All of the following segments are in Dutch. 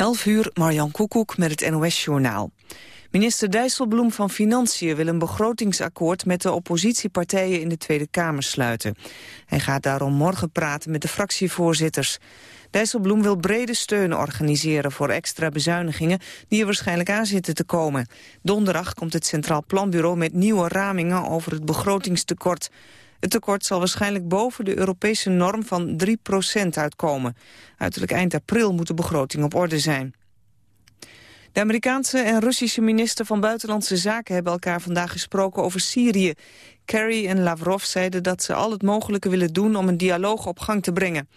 11 uur, Marjan Koekoek met het NOS-journaal. Minister Dijsselbloem van Financiën wil een begrotingsakkoord met de oppositiepartijen in de Tweede Kamer sluiten. Hij gaat daarom morgen praten met de fractievoorzitters. Dijsselbloem wil brede steun organiseren voor extra bezuinigingen die er waarschijnlijk aan zitten te komen. Donderdag komt het Centraal Planbureau met nieuwe ramingen over het begrotingstekort. Het tekort zal waarschijnlijk boven de Europese norm van 3% uitkomen. Uiterlijk eind april moet de begroting op orde zijn. De Amerikaanse en Russische minister van Buitenlandse Zaken hebben elkaar vandaag gesproken over Syrië. Kerry en Lavrov zeiden dat ze al het mogelijke willen doen om een dialoog op gang te brengen.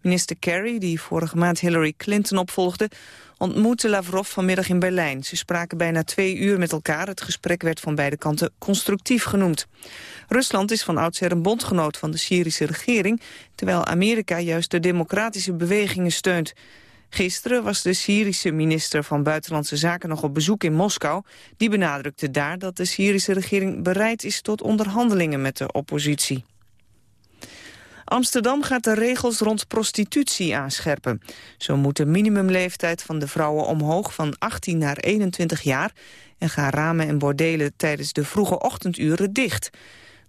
Minister Kerry, die vorige maand Hillary Clinton opvolgde, ontmoette Lavrov vanmiddag in Berlijn. Ze spraken bijna twee uur met elkaar. Het gesprek werd van beide kanten constructief genoemd. Rusland is van oudsher een bondgenoot van de Syrische regering... terwijl Amerika juist de democratische bewegingen steunt. Gisteren was de Syrische minister van Buitenlandse Zaken nog op bezoek in Moskou. Die benadrukte daar dat de Syrische regering bereid is tot onderhandelingen met de oppositie. Amsterdam gaat de regels rond prostitutie aanscherpen. Zo moet de minimumleeftijd van de vrouwen omhoog van 18 naar 21 jaar... en gaan ramen en bordelen tijdens de vroege ochtenduren dicht.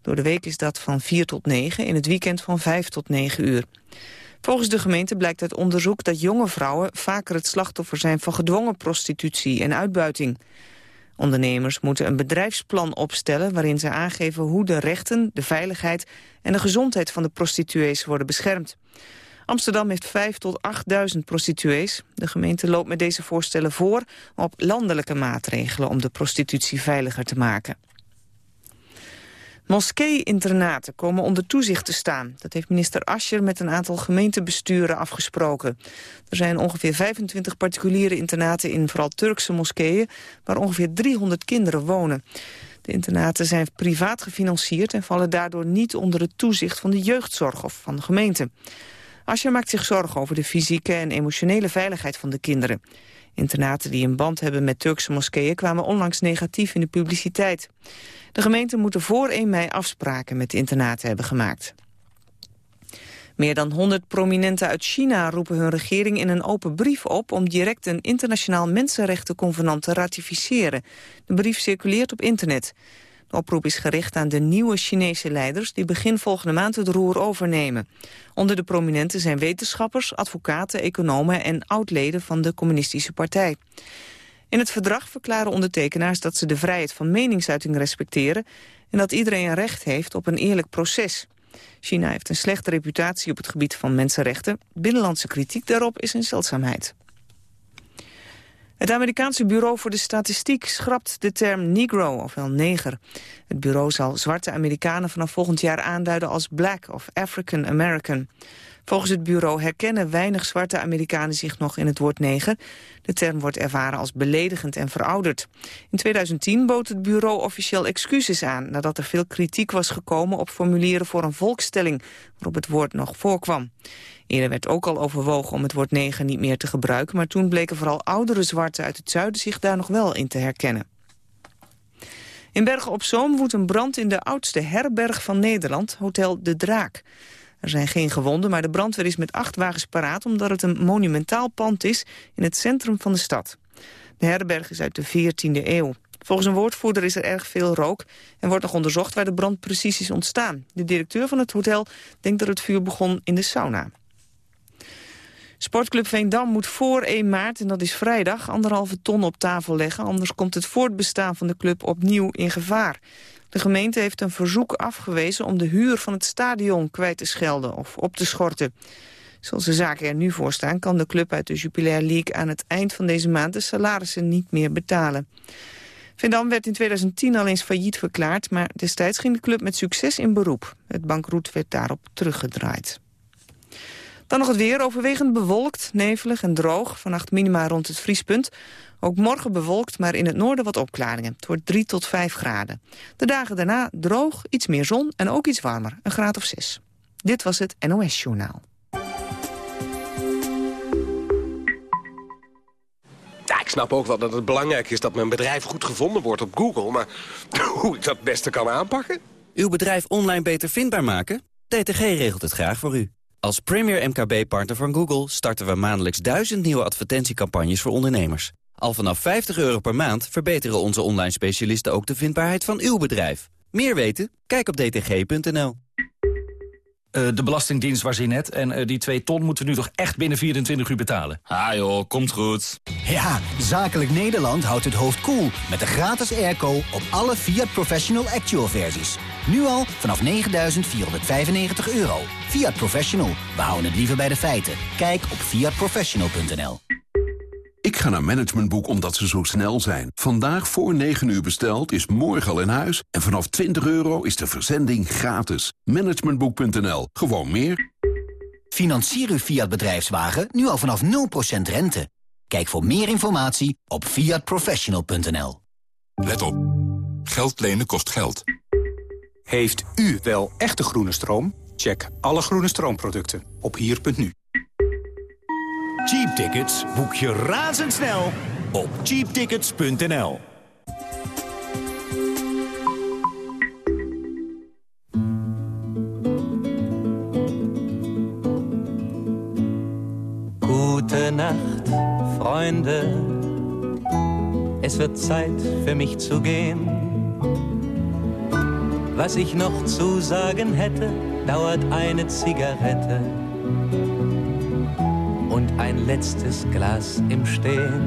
Door de week is dat van 4 tot 9, in het weekend van 5 tot 9 uur. Volgens de gemeente blijkt uit onderzoek dat jonge vrouwen vaker het slachtoffer zijn van gedwongen prostitutie en uitbuiting. Ondernemers moeten een bedrijfsplan opstellen waarin ze aangeven hoe de rechten, de veiligheid en de gezondheid van de prostituees worden beschermd. Amsterdam heeft 5 tot 8.000 prostituees. De gemeente loopt met deze voorstellen voor op landelijke maatregelen om de prostitutie veiliger te maken. Moskee-internaten komen onder toezicht te staan. Dat heeft minister Ascher met een aantal gemeentebesturen afgesproken. Er zijn ongeveer 25 particuliere internaten in vooral Turkse moskeeën... waar ongeveer 300 kinderen wonen. De internaten zijn privaat gefinancierd... en vallen daardoor niet onder het toezicht van de jeugdzorg of van de gemeente. Ascher maakt zich zorgen over de fysieke en emotionele veiligheid van de kinderen. Internaten die een band hebben met Turkse moskeeën kwamen onlangs negatief in de publiciteit. De gemeente moeten voor 1 mei afspraken met de internaten hebben gemaakt. Meer dan 100 prominenten uit China roepen hun regering in een open brief op om direct een internationaal mensenrechtenconvenant te ratificeren. De brief circuleert op internet. De oproep is gericht aan de nieuwe Chinese leiders die begin volgende maand het roer overnemen. Onder de prominenten zijn wetenschappers, advocaten, economen en oudleden van de communistische partij. In het verdrag verklaren ondertekenaars dat ze de vrijheid van meningsuiting respecteren en dat iedereen recht heeft op een eerlijk proces. China heeft een slechte reputatie op het gebied van mensenrechten. Binnenlandse kritiek daarop is een zeldzaamheid. Het Amerikaanse Bureau voor de Statistiek schrapt de term Negro, ofwel neger. Het bureau zal zwarte Amerikanen vanaf volgend jaar aanduiden als Black of African American. Volgens het bureau herkennen weinig zwarte Amerikanen zich nog in het woord neger. De term wordt ervaren als beledigend en verouderd. In 2010 bood het bureau officieel excuses aan... nadat er veel kritiek was gekomen op formulieren voor een volkstelling... waarop het woord nog voorkwam. Eerder werd ook al overwogen om het woord neger niet meer te gebruiken... maar toen bleken vooral oudere zwarten uit het zuiden zich daar nog wel in te herkennen. In Bergen op Zoom woedt een brand in de oudste herberg van Nederland, Hotel De Draak. Er zijn geen gewonden, maar de brandweer is met acht wagens paraat... omdat het een monumentaal pand is in het centrum van de stad. De herberg is uit de 14e eeuw. Volgens een woordvoerder is er erg veel rook... en wordt nog onderzocht waar de brand precies is ontstaan. De directeur van het hotel denkt dat het vuur begon in de sauna. Sportclub Veendam moet voor 1 maart, en dat is vrijdag, anderhalve ton op tafel leggen. Anders komt het voortbestaan van de club opnieuw in gevaar. De gemeente heeft een verzoek afgewezen om de huur van het stadion kwijt te schelden of op te schorten. Zoals de zaken er nu voor staan, kan de club uit de Jupiler League aan het eind van deze maand de salarissen niet meer betalen. Veendam werd in 2010 al eens failliet verklaard, maar destijds ging de club met succes in beroep. Het bankroet werd daarop teruggedraaid. Dan nog het weer, overwegend bewolkt, nevelig en droog. Vannacht minima rond het vriespunt. Ook morgen bewolkt, maar in het noorden wat opklaringen. Het wordt 3 tot 5 graden. De dagen daarna droog, iets meer zon en ook iets warmer. Een graad of 6. Dit was het NOS Journaal. Ja, ik snap ook wel dat het belangrijk is dat mijn bedrijf goed gevonden wordt op Google. Maar hoe ik dat het beste kan aanpakken? Uw bedrijf online beter vindbaar maken? DTG regelt het graag voor u. Als premier MKB-partner van Google starten we maandelijks duizend nieuwe advertentiecampagnes voor ondernemers. Al vanaf 50 euro per maand verbeteren onze online specialisten ook de vindbaarheid van uw bedrijf. Meer weten? Kijk op dtg.nl. Uh, de Belastingdienst was hier net en uh, die 2 ton moeten we nu toch echt binnen 24 uur betalen. Ah joh, komt goed. Ja, Zakelijk Nederland houdt het hoofd koel cool met de gratis airco op alle Fiat Professional Actual versies. Nu al vanaf 9.495 euro. Fiat Professional, we houden het liever bij de feiten. Kijk op fiatprofessional.nl. Ik ga naar Managementboek omdat ze zo snel zijn. Vandaag voor 9 uur besteld is morgen al in huis. En vanaf 20 euro is de verzending gratis. Managementboek.nl. Gewoon meer. Financier uw Fiat bedrijfswagen nu al vanaf 0% rente. Kijk voor meer informatie op fiatprofessional.nl. Let op. Geld lenen kost geld. Heeft u wel echte groene stroom? Check alle groene stroomproducten op hier.nu. Cheap tickets boek je razendsnel op cheaptickets.nl. Gute Nacht, Freunde. Es wird Zeit für mich zu gehen. Was ich noch zu sagen hätte, dauert eine Zigarette und ein letztes Glas im Stehen.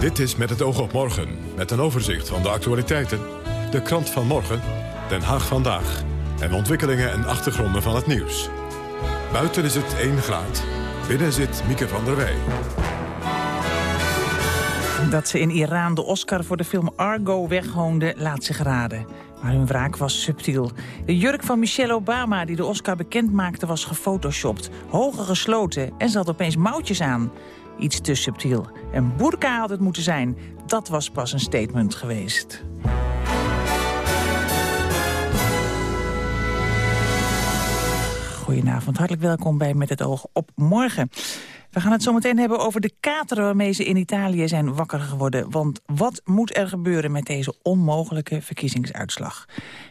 Dit is Met het oog op morgen, met een overzicht van de actualiteiten, de krant van morgen, Den Haag vandaag en ontwikkelingen en achtergronden van het nieuws. Buiten is het 1 graad, binnen zit Mieke van der Wij. Dat ze in Iran de Oscar voor de film Argo weghoonde, laat zich raden. Maar hun wraak was subtiel. De jurk van Michelle Obama, die de Oscar bekend maakte, was gefotoshopt. Hoger gesloten en ze had opeens mouwtjes aan. Iets te subtiel. Een burka had het moeten zijn. Dat was pas een statement geweest. Goedenavond, hartelijk welkom bij Met het Oog op Morgen. We gaan het zo meteen hebben over de kateren waarmee ze in Italië zijn wakker geworden. Want wat moet er gebeuren met deze onmogelijke verkiezingsuitslag?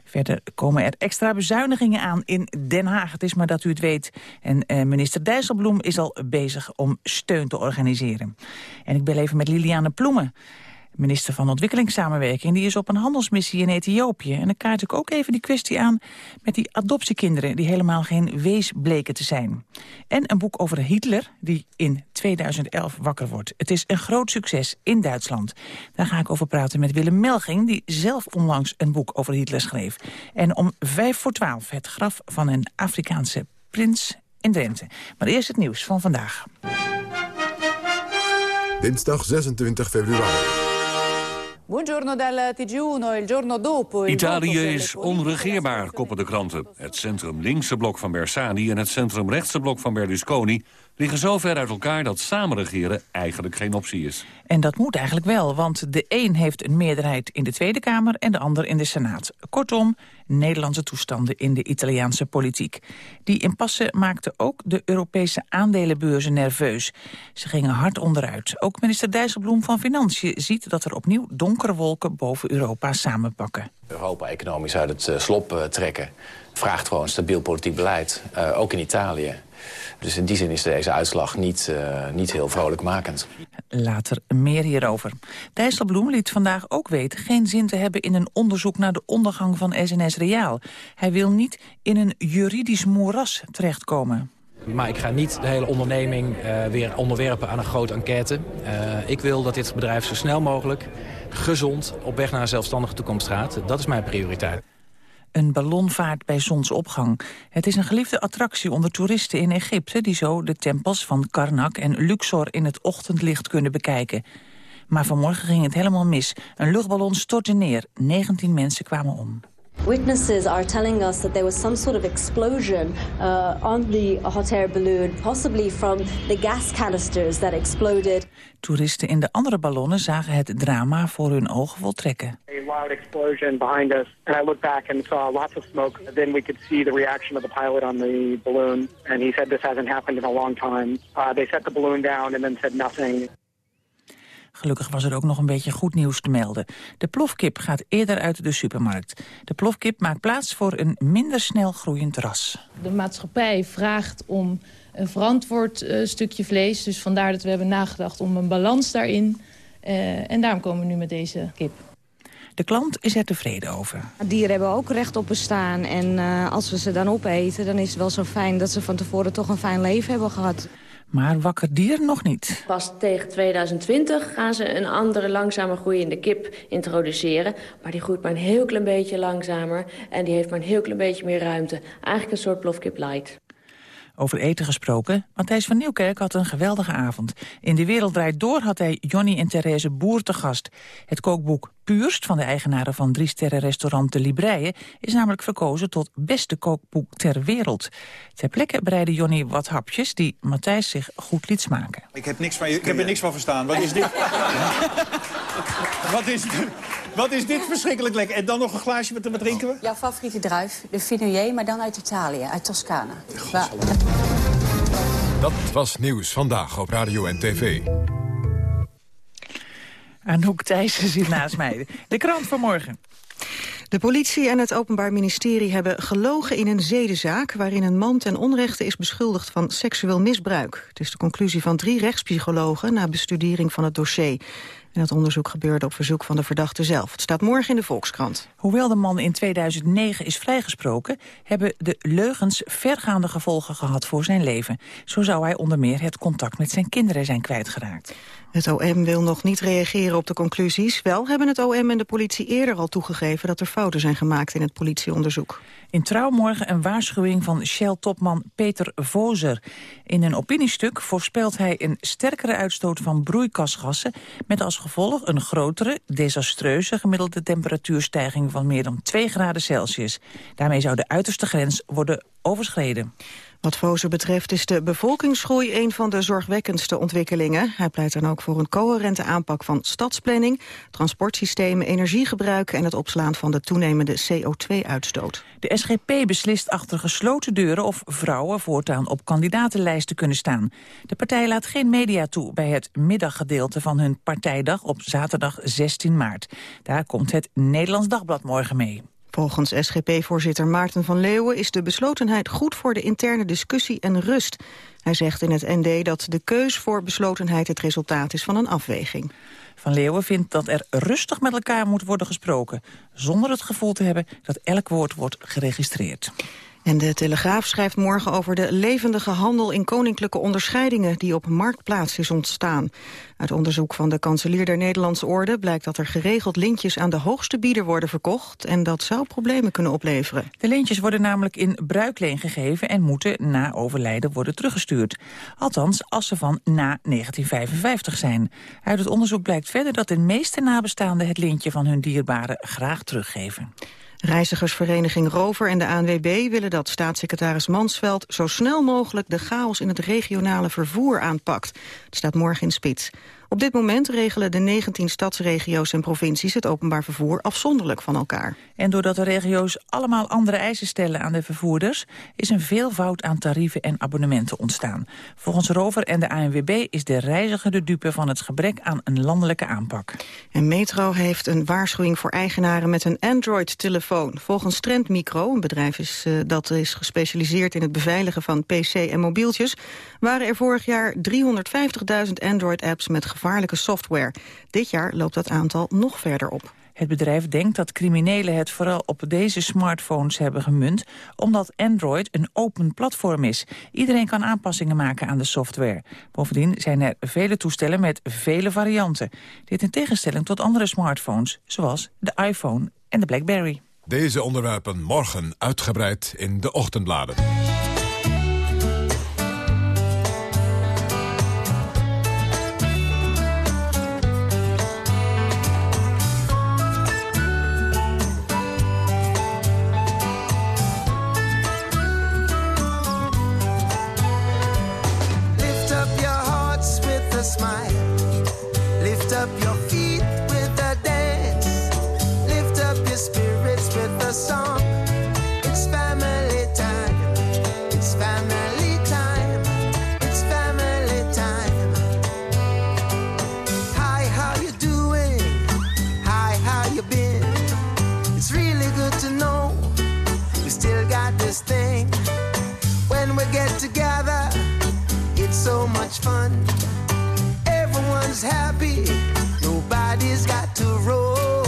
Verder komen er extra bezuinigingen aan in Den Haag. Het is maar dat u het weet. En eh, minister Dijsselbloem is al bezig om steun te organiseren. En ik bel even met Liliane Ploemen minister van Ontwikkelingssamenwerking... die is op een handelsmissie in Ethiopië. En dan kaart ik ook even die kwestie aan met die adoptiekinderen... die helemaal geen wees bleken te zijn. En een boek over Hitler, die in 2011 wakker wordt. Het is een groot succes in Duitsland. Daar ga ik over praten met Willem Melging... die zelf onlangs een boek over Hitler schreef. En om vijf voor twaalf het graf van een Afrikaanse prins in Drenthe. Maar eerst het nieuws van vandaag. Dinsdag 26 februari. Italië is onregeerbaar, koppen de kranten. Het centrum-linkse blok van Bersani en het centrum-rechtse blok van Berlusconi... liggen zo ver uit elkaar dat samen regeren eigenlijk geen optie is. En dat moet eigenlijk wel, want de een heeft een meerderheid in de Tweede Kamer... en de ander in de Senaat. Kortom, Nederlandse toestanden in de Italiaanse politiek. Die impasse maakte ook de Europese aandelenbeurzen nerveus. Ze gingen hard onderuit. Ook minister Dijsselbloem van Financiën ziet dat er opnieuw donkere wolken boven Europa samenpakken. Europa economisch uit het eh, slop eh, trekken vraagt gewoon stabiel politiek beleid, uh, ook in Italië. Dus in die zin is deze uitslag niet, uh, niet heel vrolijkmakend. Later meer hierover. Dijsselbloem liet vandaag ook weten geen zin te hebben in een onderzoek naar de ondergang van SNS Reaal. Hij wil niet in een juridisch moeras terechtkomen. Maar ik ga niet de hele onderneming uh, weer onderwerpen aan een grote enquête. Uh, ik wil dat dit bedrijf zo snel mogelijk, gezond, op weg naar een zelfstandige toekomst gaat. Dat is mijn prioriteit een ballonvaart bij zonsopgang. Het is een geliefde attractie onder toeristen in Egypte... die zo de tempels van Karnak en Luxor in het ochtendlicht kunnen bekijken. Maar vanmorgen ging het helemaal mis. Een luchtballon stortte neer. 19 mensen kwamen om. Witnesses are telling us that there was some sort of explosion uh, on the hot air balloon, possibly from the gas canisters that exploded. Toeristen in de andere ballonnen zagen het drama voor hun ogen voltrekken. A loud explosion behind us, and I looked back and saw lots of smoke. Then we could see the reaction of the pilot on the balloon, and he said this hasn't happened in a long time. Uh, they set the balloon down and then said nothing. Gelukkig was er ook nog een beetje goed nieuws te melden. De plofkip gaat eerder uit de supermarkt. De plofkip maakt plaats voor een minder snel groeiend ras. De maatschappij vraagt om een verantwoord uh, stukje vlees. Dus vandaar dat we hebben nagedacht om een balans daarin. Uh, en daarom komen we nu met deze kip. De klant is er tevreden over. Dieren hebben ook recht op bestaan. En uh, als we ze dan opeten, dan is het wel zo fijn... dat ze van tevoren toch een fijn leven hebben gehad. Maar wakker dier nog niet. Pas tegen 2020 gaan ze een andere langzamer groeiende kip introduceren. Maar die groeit maar een heel klein beetje langzamer. En die heeft maar een heel klein beetje meer ruimte. Eigenlijk een soort plofkip light. Over eten gesproken, Matthijs van Nieuwkerk had een geweldige avond. In De Wereld Draait Door had hij Jonny en Therese Boer te gast. Het kookboek Puurst van de eigenaren van drie sterren restaurant De Libreien... is namelijk verkozen tot beste kookboek ter wereld. Ter plekke bereidde Jonny wat hapjes die Matthijs zich goed liet smaken. Ik heb, niks van je, ik heb er niks van verstaan. Wat is dit? wat, is, wat is dit verschrikkelijk lekker? En dan nog een glaasje, met wat drinken we? Jouw favoriete druif, de Finoyer, maar dan uit Italië, uit Toscane. Dat was Nieuws Vandaag op Radio en TV. Anouk Thijssen zit naast mij. De krant van morgen. De politie en het Openbaar Ministerie hebben gelogen in een zedenzaak... waarin een man ten onrechte is beschuldigd van seksueel misbruik. Het is de conclusie van drie rechtspsychologen... na bestudering van het dossier. En het onderzoek gebeurde op verzoek van de verdachte zelf. Het staat morgen in de Volkskrant. Hoewel de man in 2009 is vrijgesproken... hebben de leugens vergaande gevolgen gehad voor zijn leven. Zo zou hij onder meer het contact met zijn kinderen zijn kwijtgeraakt. Het OM wil nog niet reageren op de conclusies. Wel hebben het OM en de politie eerder al toegegeven... dat er fouten zijn gemaakt in het politieonderzoek. In Trouw morgen een waarschuwing van Shell-topman Peter Vozer. In een opiniestuk voorspelt hij een sterkere uitstoot van broeikasgassen... met als gevolg een grotere, desastreuze gemiddelde temperatuurstijging... van meer dan 2 graden Celsius. Daarmee zou de uiterste grens worden overschreden. Wat Vozer betreft is de bevolkingsgroei een van de zorgwekkendste ontwikkelingen. Hij pleit dan ook voor een coherente aanpak van stadsplanning, transportsystemen, energiegebruik en het opslaan van de toenemende CO2-uitstoot. De SGP beslist achter gesloten deuren of vrouwen voortaan op kandidatenlijsten kunnen staan. De partij laat geen media toe bij het middaggedeelte van hun partijdag op zaterdag 16 maart. Daar komt het Nederlands Dagblad morgen mee. Volgens SGP-voorzitter Maarten van Leeuwen is de beslotenheid goed voor de interne discussie en rust. Hij zegt in het ND dat de keus voor beslotenheid het resultaat is van een afweging. Van Leeuwen vindt dat er rustig met elkaar moet worden gesproken... zonder het gevoel te hebben dat elk woord wordt geregistreerd. En de Telegraaf schrijft morgen over de levendige handel in koninklijke onderscheidingen die op Marktplaats is ontstaan. Uit onderzoek van de kanselier der Nederlandse Orde blijkt dat er geregeld lintjes aan de hoogste bieder worden verkocht en dat zou problemen kunnen opleveren. De lintjes worden namelijk in bruikleen gegeven en moeten na overlijden worden teruggestuurd. Althans, als ze van na 1955 zijn. Uit het onderzoek blijkt verder dat de meeste nabestaanden het lintje van hun dierbaren graag teruggeven. Reizigersvereniging Rover en de ANWB willen dat staatssecretaris Mansveld zo snel mogelijk de chaos in het regionale vervoer aanpakt. Het staat morgen in spits. Op dit moment regelen de 19 stadsregio's en provincies het openbaar vervoer afzonderlijk van elkaar. En doordat de regio's allemaal andere eisen stellen aan de vervoerders, is een veelvoud aan tarieven en abonnementen ontstaan. Volgens Rover en de ANWB is de reiziger de dupe van het gebrek aan een landelijke aanpak. En Metro heeft een waarschuwing voor eigenaren met een Android-telefoon. Volgens Trend Micro, een bedrijf is, uh, dat is gespecialiseerd in het beveiligen van pc en mobieltjes, waren er vorig jaar 350.000 Android-apps met gevaarlijke software. Dit jaar loopt dat aantal nog verder op. Het bedrijf denkt dat criminelen het vooral op deze smartphones hebben gemunt... omdat Android een open platform is. Iedereen kan aanpassingen maken aan de software. Bovendien zijn er vele toestellen met vele varianten. Dit in tegenstelling tot andere smartphones, zoals de iPhone en de BlackBerry. Deze onderwerpen morgen uitgebreid in de ochtendbladen. funniest thing. When we get together, it's so much fun. Everyone's happy, nobody's got to roll.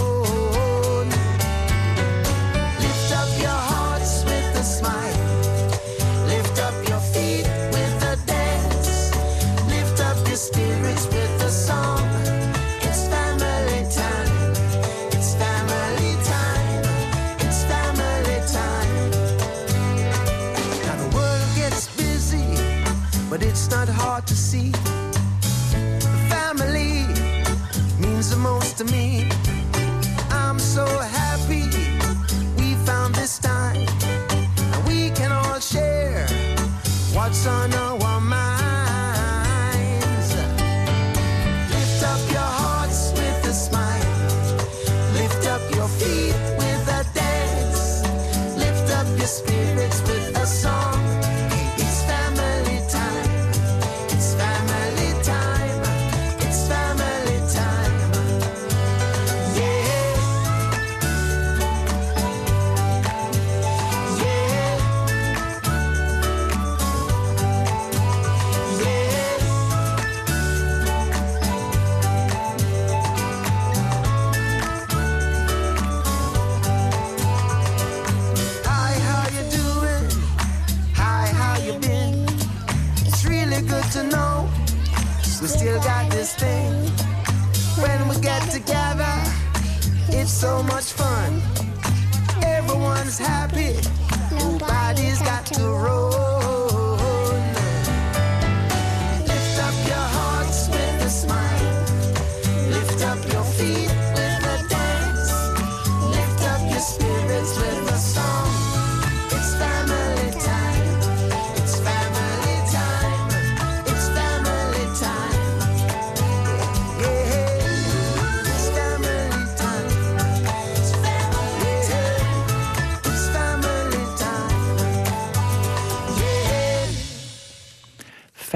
See.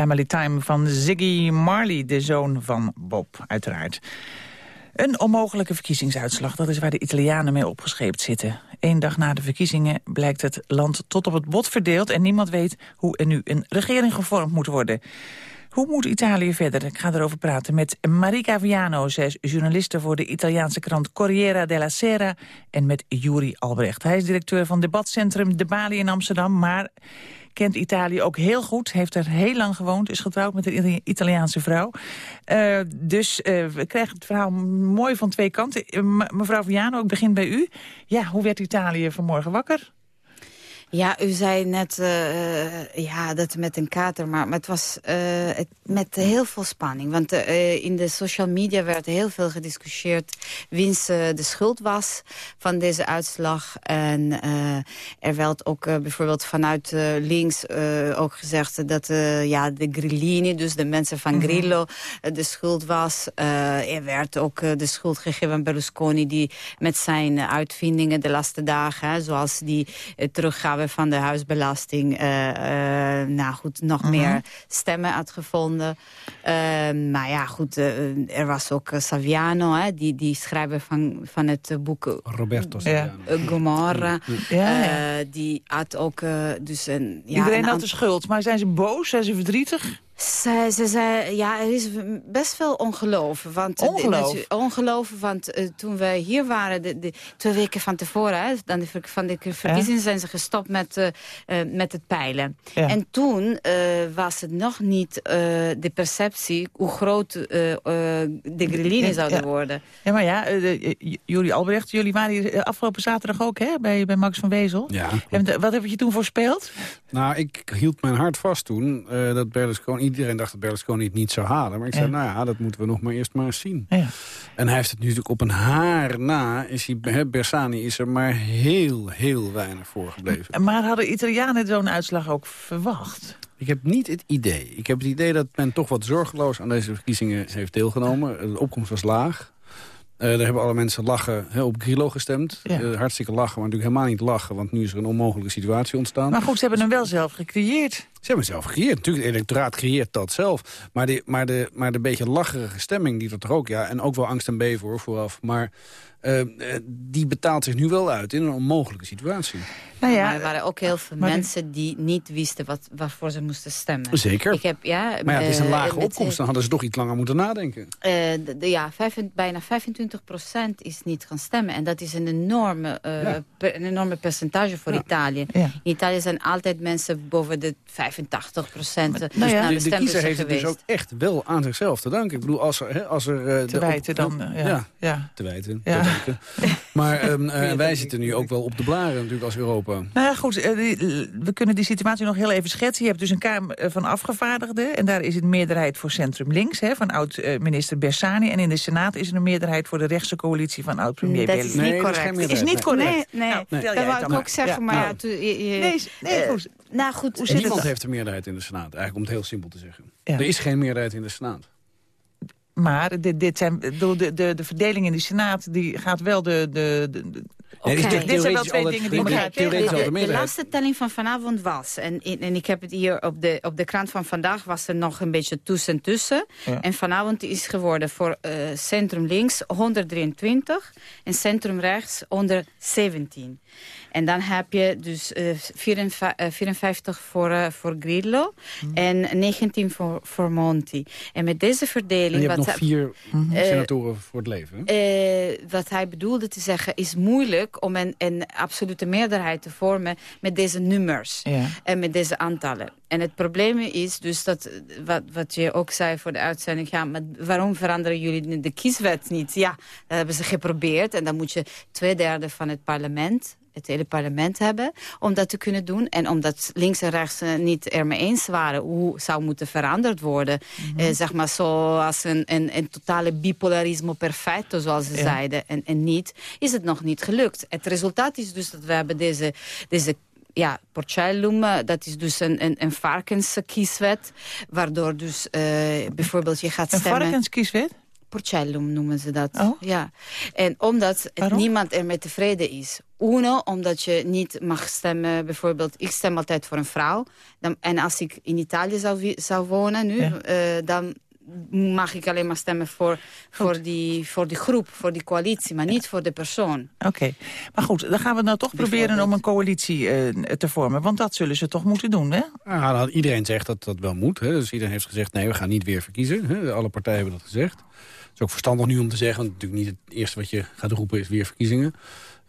Family Time van Ziggy Marley, de zoon van Bob, uiteraard. Een onmogelijke verkiezingsuitslag, dat is waar de Italianen mee opgescheept zitten. Eén dag na de verkiezingen blijkt het land tot op het bot verdeeld... en niemand weet hoe er nu een regering gevormd moet worden. Hoe moet Italië verder? Ik ga erover praten met Marika Viano. Zij is journaliste voor de Italiaanse krant Corriere della Sera... en met Juri Albrecht. Hij is directeur van debatcentrum De Bali in Amsterdam... maar kent Italië ook heel goed, heeft er heel lang gewoond... is getrouwd met een Italiaanse vrouw. Eh, dus eh, we krijgen het verhaal mooi van twee kanten. Me- mevrouw Viano, ik begin bij u. Ja, hoe werd Italië vanmorgen wakker? Ja, u zei net eh, ja, dat met een kater, maar, maar het was eh, het, met heel veel spanning. Want eh, in de social media werd heel veel gediscussieerd wiens eh, de schuld was van deze uitslag. En eh, er werd ook eh, bijvoorbeeld vanuit eh, links eh, ook gezegd dat eh, ja, de Grillini, dus de mensen van Mhm. Grillo, eh, de schuld was. Eh, er werd ook eh, de schuld gegeven aan Berlusconi die met zijn eh, uitvindingen de laatste dagen, hè, zoals die eh, van de huisbelasting, eh, eh, nou goed, nog Mhm. meer stemmen had gevonden. Eh, maar ja, goed, er was ook Saviano, hè, die, die schrijver van, van het boek Roberto eh, Gomorra. Ja, ja. Eh, die had ook dus een... Ja, Iedereen een had de schuld, maar zijn ze boos? Zijn ze verdrietig? Ze, ze zei, ja, er is best veel ongeloof. Want, Ongeloof? natu- ongeloof, want eh, toen wij hier waren, de, de, twee weken van tevoren... Hè, dan de, van de verkiezingen zijn ze gestopt met, eh, eh, met het peilen. Ja. En toen eh, was het nog niet eh, de perceptie hoe groot eh, eh, de Grillini Ja, zouden ja. worden. Ja, maar ja, eh, Jullie Albrecht, jullie waren hier eh, afgelopen zaterdag ook, hè? Bij, bij Max van Wezel. Ja, En wat heb je toen voorspeld? Nou, ik hield mijn hart vast toen. eh, dat Berlusconi, iedereen dacht dat Berlusconi het niet zou halen. Maar ik zei, Ja. nou ja, dat moeten we nog maar eerst maar eens zien. Ja. En hij heeft het nu natuurlijk op een haar na. Is hij, hè, Bersani is er maar heel, heel weinig voor gebleven. Maar hadden Italianen zo'n uitslag ook verwacht? Ik heb niet het idee. Ik heb het idee dat men toch wat zorgeloos aan deze verkiezingen heeft deelgenomen. De opkomst was laag. Eh, daar hebben alle mensen lachen hè, op Grillo gestemd. Eh, hartstikke lachen, maar natuurlijk helemaal niet lachen. Want nu is er een onmogelijke situatie ontstaan. Maar goed, ze hebben hem wel zelf gecreëerd. Ze hebben zelf gecreëerd. Natuurlijk, het electoraat creëert dat zelf. Maar de, maar de, maar de beetje lacherige stemming die er toch ook... ja, en ook wel angst en beven hoor, vooraf. Maar uh, die betaalt zich nu wel uit in een onmogelijke situatie. Nou ja, maar er waren ook heel veel mensen die niet wisten wat, waarvoor ze moesten stemmen. Zeker. Ik heb, ja, maar ja, het is een uh, lage opkomst. Dan hadden ze toch iets langer moeten nadenken. Uh, de, de, ja, vijf, bijna 25 procent is niet gaan stemmen. En dat is een enorme, ja. per, een enorme percentage voor ja. Italië. Ja. In Italië zijn altijd mensen boven de 85 procent nou naar de, de, de kiezer heeft het dus ook echt wel aan zichzelf te danken. Ik bedoel, als er... Hè, als er te wijten dan. ja. Ja. te wijten. Maar um, wij zitten nu ook wel op de blaren natuurlijk als Europa. Nou ja, goed, we kunnen die situatie nog heel even schetsen. Je hebt dus een Kamer van Afgevaardigden... en daar is het meerderheid voor Centrum Links... Hè, van oud-minister Bersani. En in de Senaat is er een meerderheid voor de rechtse coalitie... van oud-premier Dat is niet correct. is, is niet correct. Nee, nee. Nou, nee. dat wou ik ook zeggen, ja. maar ja, tu, je, je, nee, nee, goed. Nou goed, hoe niemand heeft een meerderheid in de Senaat, eigenlijk om het heel simpel te zeggen. Ja. Er is geen meerderheid in de Senaat. Maar dit, dit zijn, de, de, de, de verdeling in de Senaat die gaat wel de... de, de Okay. Nee, dit, dit zijn wel twee dingen die elkaar de, de, laatste telling van vanavond was, en, en ik heb het hier op de, op de krant van vandaag, was er nog een beetje tussen tussen. Ja. En vanavond is geworden voor uh, centrum links 123 en centrum rechts 117. En dan heb je dus uh, 54, 54 voor, uh, voor Grillo mm. en 19 voor, voor Monti. En met deze verdeling... En je hebt nog vier senatoren voor het leven. wat hij bedoelde te zeggen is moeilijk om een, een absolute meerderheid te vormen met deze nummers. Ja. En met deze aantallen. En het probleem is dus dat, wat, wat je ook zei voor de uitzending... ja, maar waarom veranderen jullie de kieswet niet? Ja, dat hebben ze geprobeerd. En dan moet je twee derde van het parlement het hele parlement hebben om dat te kunnen doen. En omdat links en rechts uh, niet ermee eens waren hoe zou moeten veranderd worden. Mm -hmm. uh, zeg maar zoals een, een, een totale bipolarismo perfetto, zoals ze ja. zeiden. En, en niet, is het nog niet gelukt. Het resultaat is dus dat we hebben deze, deze ja, porcellum, dat is dus een, een, een varkenskieswet. Waardoor dus uh, bijvoorbeeld je gaat stemmen... Een varkenskieswet? Porcellum noemen ze dat. Oh? Ja. En omdat niemand ermee tevreden is. Uno, omdat je niet mag stemmen. Bijvoorbeeld, ik stem altijd voor een vrouw. Dan, en als ik in Italië zou, zou wonen nu, ja. uh, dan mag ik alleen maar stemmen voor, voor, die, voor die groep, voor die coalitie, maar niet voor de persoon. Oké, okay. maar goed, dan gaan we nou toch proberen om een coalitie uh, te vormen, want dat zullen ze toch moeten doen, hè? Ja, nou, iedereen zegt dat dat wel moet, hè? dus iedereen heeft gezegd, nee, we gaan niet weer verkiezen. Hè? Alle partijen hebben dat gezegd. Het is ook verstandig nu om te zeggen, want natuurlijk niet het eerste wat je gaat roepen is weer verkiezingen.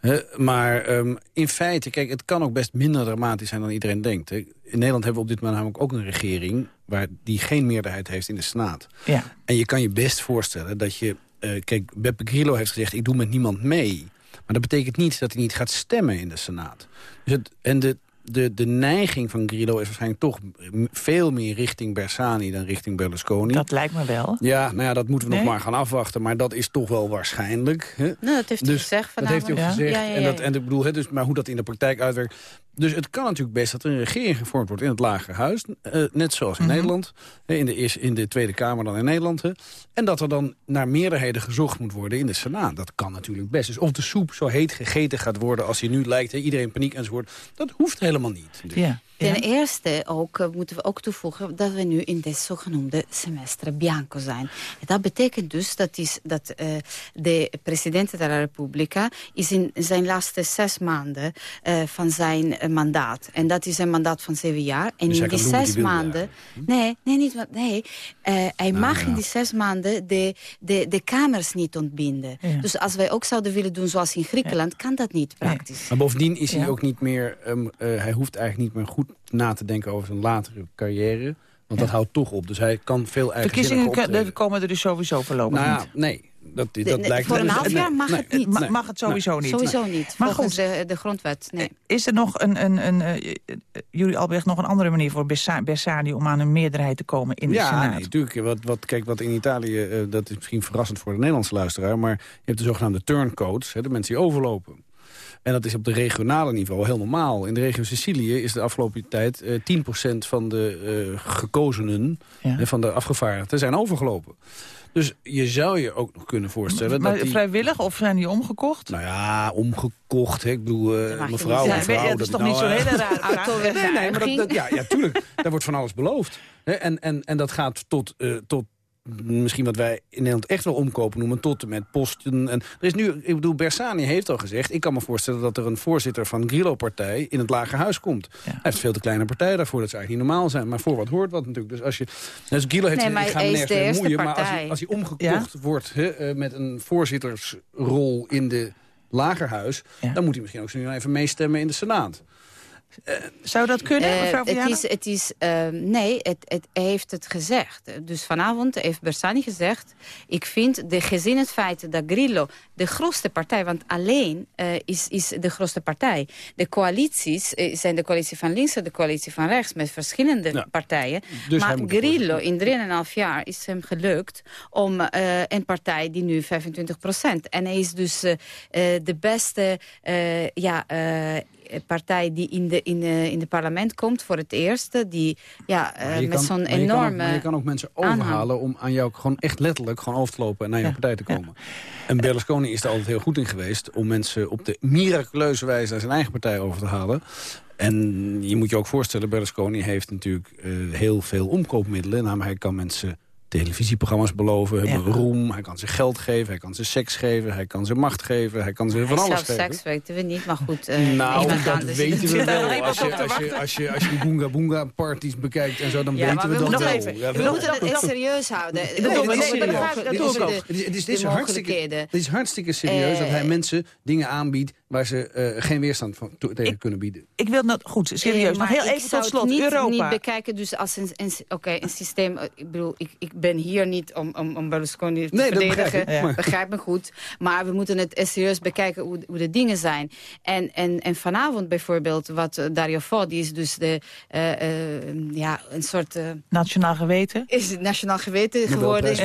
Uh, maar um, in feite, kijk, het kan ook best minder dramatisch zijn dan iedereen denkt. Hè. In Nederland hebben we op dit moment namelijk ook een regering... waar die geen meerderheid heeft in de Senaat. Ja. En je kan je best voorstellen dat je... Uh, kijk, Beppe Grillo heeft gezegd, ik doe met niemand mee. Maar dat betekent niet dat hij niet gaat stemmen in de Senaat. Dus het, en de, de, de neiging van Grillo is waarschijnlijk toch veel meer richting Bersani dan richting Berlusconi. Dat lijkt me wel. Ja, nou ja, dat moeten we nee? nog maar gaan afwachten. Maar dat is toch wel waarschijnlijk. Hè? Nou, dat heeft dus, hij gezegd vanavond. Dat heeft hij ook ja. gezegd. Ja, ja, en, dat, en ik bedoel, hè, dus, maar hoe dat in de praktijk uitwerkt... Dus het kan natuurlijk best dat er een regering gevormd wordt in het Lagerhuis. Uh, net zoals in mm -hmm. Nederland. In de, in de Tweede Kamer dan in Nederland. Hè. En dat er dan naar meerderheden gezocht moet worden in de Senaat. Dat kan natuurlijk best. Dus of de soep zo heet gegeten gaat worden als hij nu lijkt. Hè, iedereen paniek enzovoort. Dat hoeft helemaal niet. Dus. Ja. Ten eerste ook, uh, moeten we ook toevoegen dat we nu in de zogenoemde semestre bianco zijn. Dat betekent dus dat, is, dat uh, de president della Repubblica is in zijn laatste zes maanden uh, van zijn mandaat. En dat is een mandaat van zeven jaar. En dus in die zes maanden... Nee, nee, niet, nee hij nou, mag ja. in die zes maanden de, de, de kamers niet ontbinden. Ja. Dus als wij ook zouden willen doen zoals in Griekenland, ja. kan dat niet praktisch. Nee. Maar bovendien is hij ook niet meer... Um, hij hoeft eigenlijk niet meer goed na te denken over zijn latere carrière. Want dat houdt toch op. Dus hij kan veel eigenzinnig Verkiezingen komen er dus sowieso voorlopig nou, niet? Nee, dat, dat de, lijkt voor een half jaar mag nee, het niet. Nee, mag het sowieso nee, niet? Sowieso niet, maar volgens goed, de, de grondwet. Nee. Is er nog een, een, een uh, jullie Albrecht, nog een andere manier voor Bersani om aan een meerderheid te komen in de ja, Senaat? Ja, natuurlijk. Wat, wat, kijk, wat in Italië, uh, dat is misschien verrassend voor de Nederlandse luisteraar, maar je hebt de zogenaamde turncodes, hè, de mensen die overlopen. En dat is op de regionale niveau heel normaal. In de regio Sicilië is de afgelopen tijd uh, 10% van de uh, gekozenen, ja. van de afgevaardigden, zijn overgelopen. Dus je zou je ook nog kunnen voorstellen... Maar dat die, vrijwillig of zijn die omgekocht? Nou ja, omgekocht. Hè. Ik bedoel, eh, je mevrouw, mevrouw... Ja, dat is toch niet zo'n eh, hele rare vraag? Nee, nee, maar dat, dat- ja, ja, tuurlijk. Daar wordt van alles beloofd. Hè. En, en, en dat gaat tot, eh, tot misschien wat wij in Nederland echt wel omkopen noemen... tot en met posten. En er is nu, ik bedoel, Bersani heeft al gezegd... ik kan me voorstellen dat er een voorzitter van Grillo-partij... in het Lagerhuis komt. Hij heeft veel te kleine partij daarvoor. Dat zou eigenlijk niet normaal zijn. Maar voor wat hoort wat natuurlijk. Dus als je... Dus Grillo heeft Nee, gezegd, maar ik ga. Maar als partij. hij, als hij omgekocht wordt hè, eh, met een voorzittersrol in de Lagerhuis... dan moet hij misschien ook zo nu even meestemmen in de Senaat. Zou dat kunnen, Eh, mevrouw het Vianen? is, het is, eh, nee, het, het hij heeft het gezegd. Dus vanavond heeft Bersani gezegd... ik vind, de, gezien het feit dat Grillo de grootste partij... want alleen eh, is, is de grootste partij. De coalities eh, zijn de coalitie van links en de coalitie van rechts... met verschillende partijen. dus maar Grillo in 3,5 jaar is hem gelukt... om eh, een partij die nu 25 procent... en hij is dus eh, eh, de beste... eh, ja, eh, partij die in de, in, de, in de parlement komt voor het eerst. Die ja, eh, met zo'n enorme maar je kan ook mensen overhalen om aan jou gewoon echt letterlijk gewoon over te lopen en naar jouw partij te komen. En Berlusconi is er altijd heel goed in geweest om mensen op de miraculeuze wijze naar zijn eigen partij over te halen. En je moet je ook voorstellen, Berlusconi heeft natuurlijk eh, heel veel omkoopmiddelen. Namelijk hij kan mensen televisieprogramma's beloven, hebben roem, hij kan ze geld geven, hij kan ze seks geven, hij kan ze macht geven, hij kan ze van alles geven. seks weten we niet, maar goed. eh, Nou, dat anders- weten we wel. Als je, als je, als je, als je die Boonga Boonga parties bekijkt en zo, dan Ja, weten we dat moeten wel. even- Ja, we wel. moeten het echt serieus houden. Dat is we ook- dit is- hartstikke- serieus dat hij Eh, mensen dingen aanbiedt... waar ze eh, geen weerstand van, to- tegen kunnen bieden. Ik wil dat goed, serieus. Eh, Nog maar heel ik even zou tot het slot. Niet, Europa. niet bekijken dus als een, een, oké, een systeem. eh, Ik bedoel, ik, ik ben hier niet om, om, om Berlusconi te Nee, dat verdedigen. begrijp ik, Begrijp me goed. Maar we moeten het serieus bekijken hoe, hoe de dingen zijn. En, en, en vanavond bijvoorbeeld, wat Dario Fo, die is dus de, eh, eh, ja, een soort... eh, Nationaal geweten? is het nationaal geweten geworden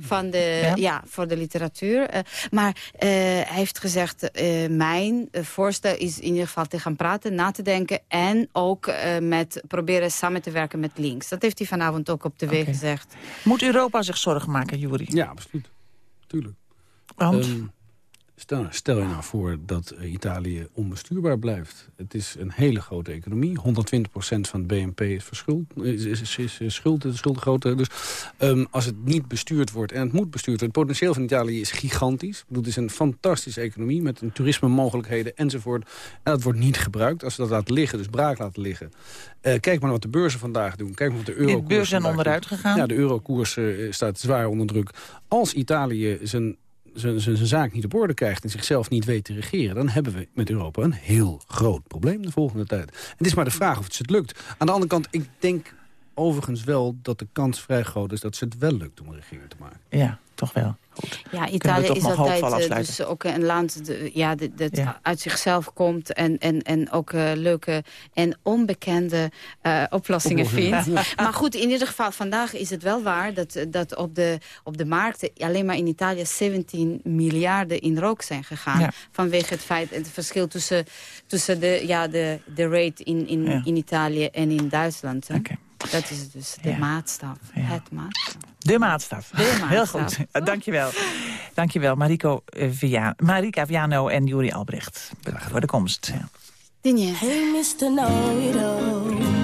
van de, Ja. ja. voor de literatuur. Eh, maar eh, hij heeft gezegd, eh, mijn eh, voorstel is in ieder geval te gaan praten, na te denken... en ook eh, met proberen samen te werken met links. Dat heeft hij vanavond ook op de weg gezegd. Moet Europa zich zorgen maken, Juri? Ja, absoluut. Tuurlijk. Want? Ehm, stel, stel je nou voor dat eh, Italië onbestuurbaar blijft. Het is een hele grote economie. 120% van het BNP is, verschuld, is, is, is, schuld, is schuldengrootte. Dus ehm, als het niet bestuurd wordt, en het moet bestuurd worden... het potentieel van Italië is gigantisch. Ik bedoel, het is een fantastische economie met een toerisme mogelijkheden enzovoort. En dat wordt niet gebruikt. Als we dat laten liggen, dus braak laten liggen... Eh, kijk maar naar wat de beurzen vandaag doen. Kijk maar wat de eurokoers beurzen zijn onderuit gegaan. Ja, de eurokoers eh, staat zwaar onder druk. Als Italië zijn zijn zaak niet op orde krijgt en zichzelf niet weet te regeren... dan hebben we met Europa een heel groot probleem de volgende tijd. En het is maar de vraag of het ze lukt. Aan de andere kant, ik denk overigens wel dat de kans vrij groot is... dat ze het wel lukt om een regering te maken. Ja, toch wel. Ja, we Italië is altijd eh, dus ook een land de- ja, dat dat Ja. uit zichzelf komt... en, en, en ook eh, leuke en onbekende eh, oplossingen vindt. maar goed, in ieder geval, vandaag is het wel waar... dat, dat op, de, op de markten alleen maar in Italië 17 miljarden in rook zijn gegaan. Ja. Vanwege het feit, het verschil tussen, tussen de, ja, de, de rate in, in, Ja. in Italië en in Duitsland. Hè? Dat is dus de Ja. maatstaf. Het maatstaf. De maatstaf. De Heel goed. Uh, dankjewel. Dankjewel, Mariko, eh, Via Marika Viano en Juri Albrecht. Bedankt voor de komst. Ja. Hey, Mr. Know-it-all.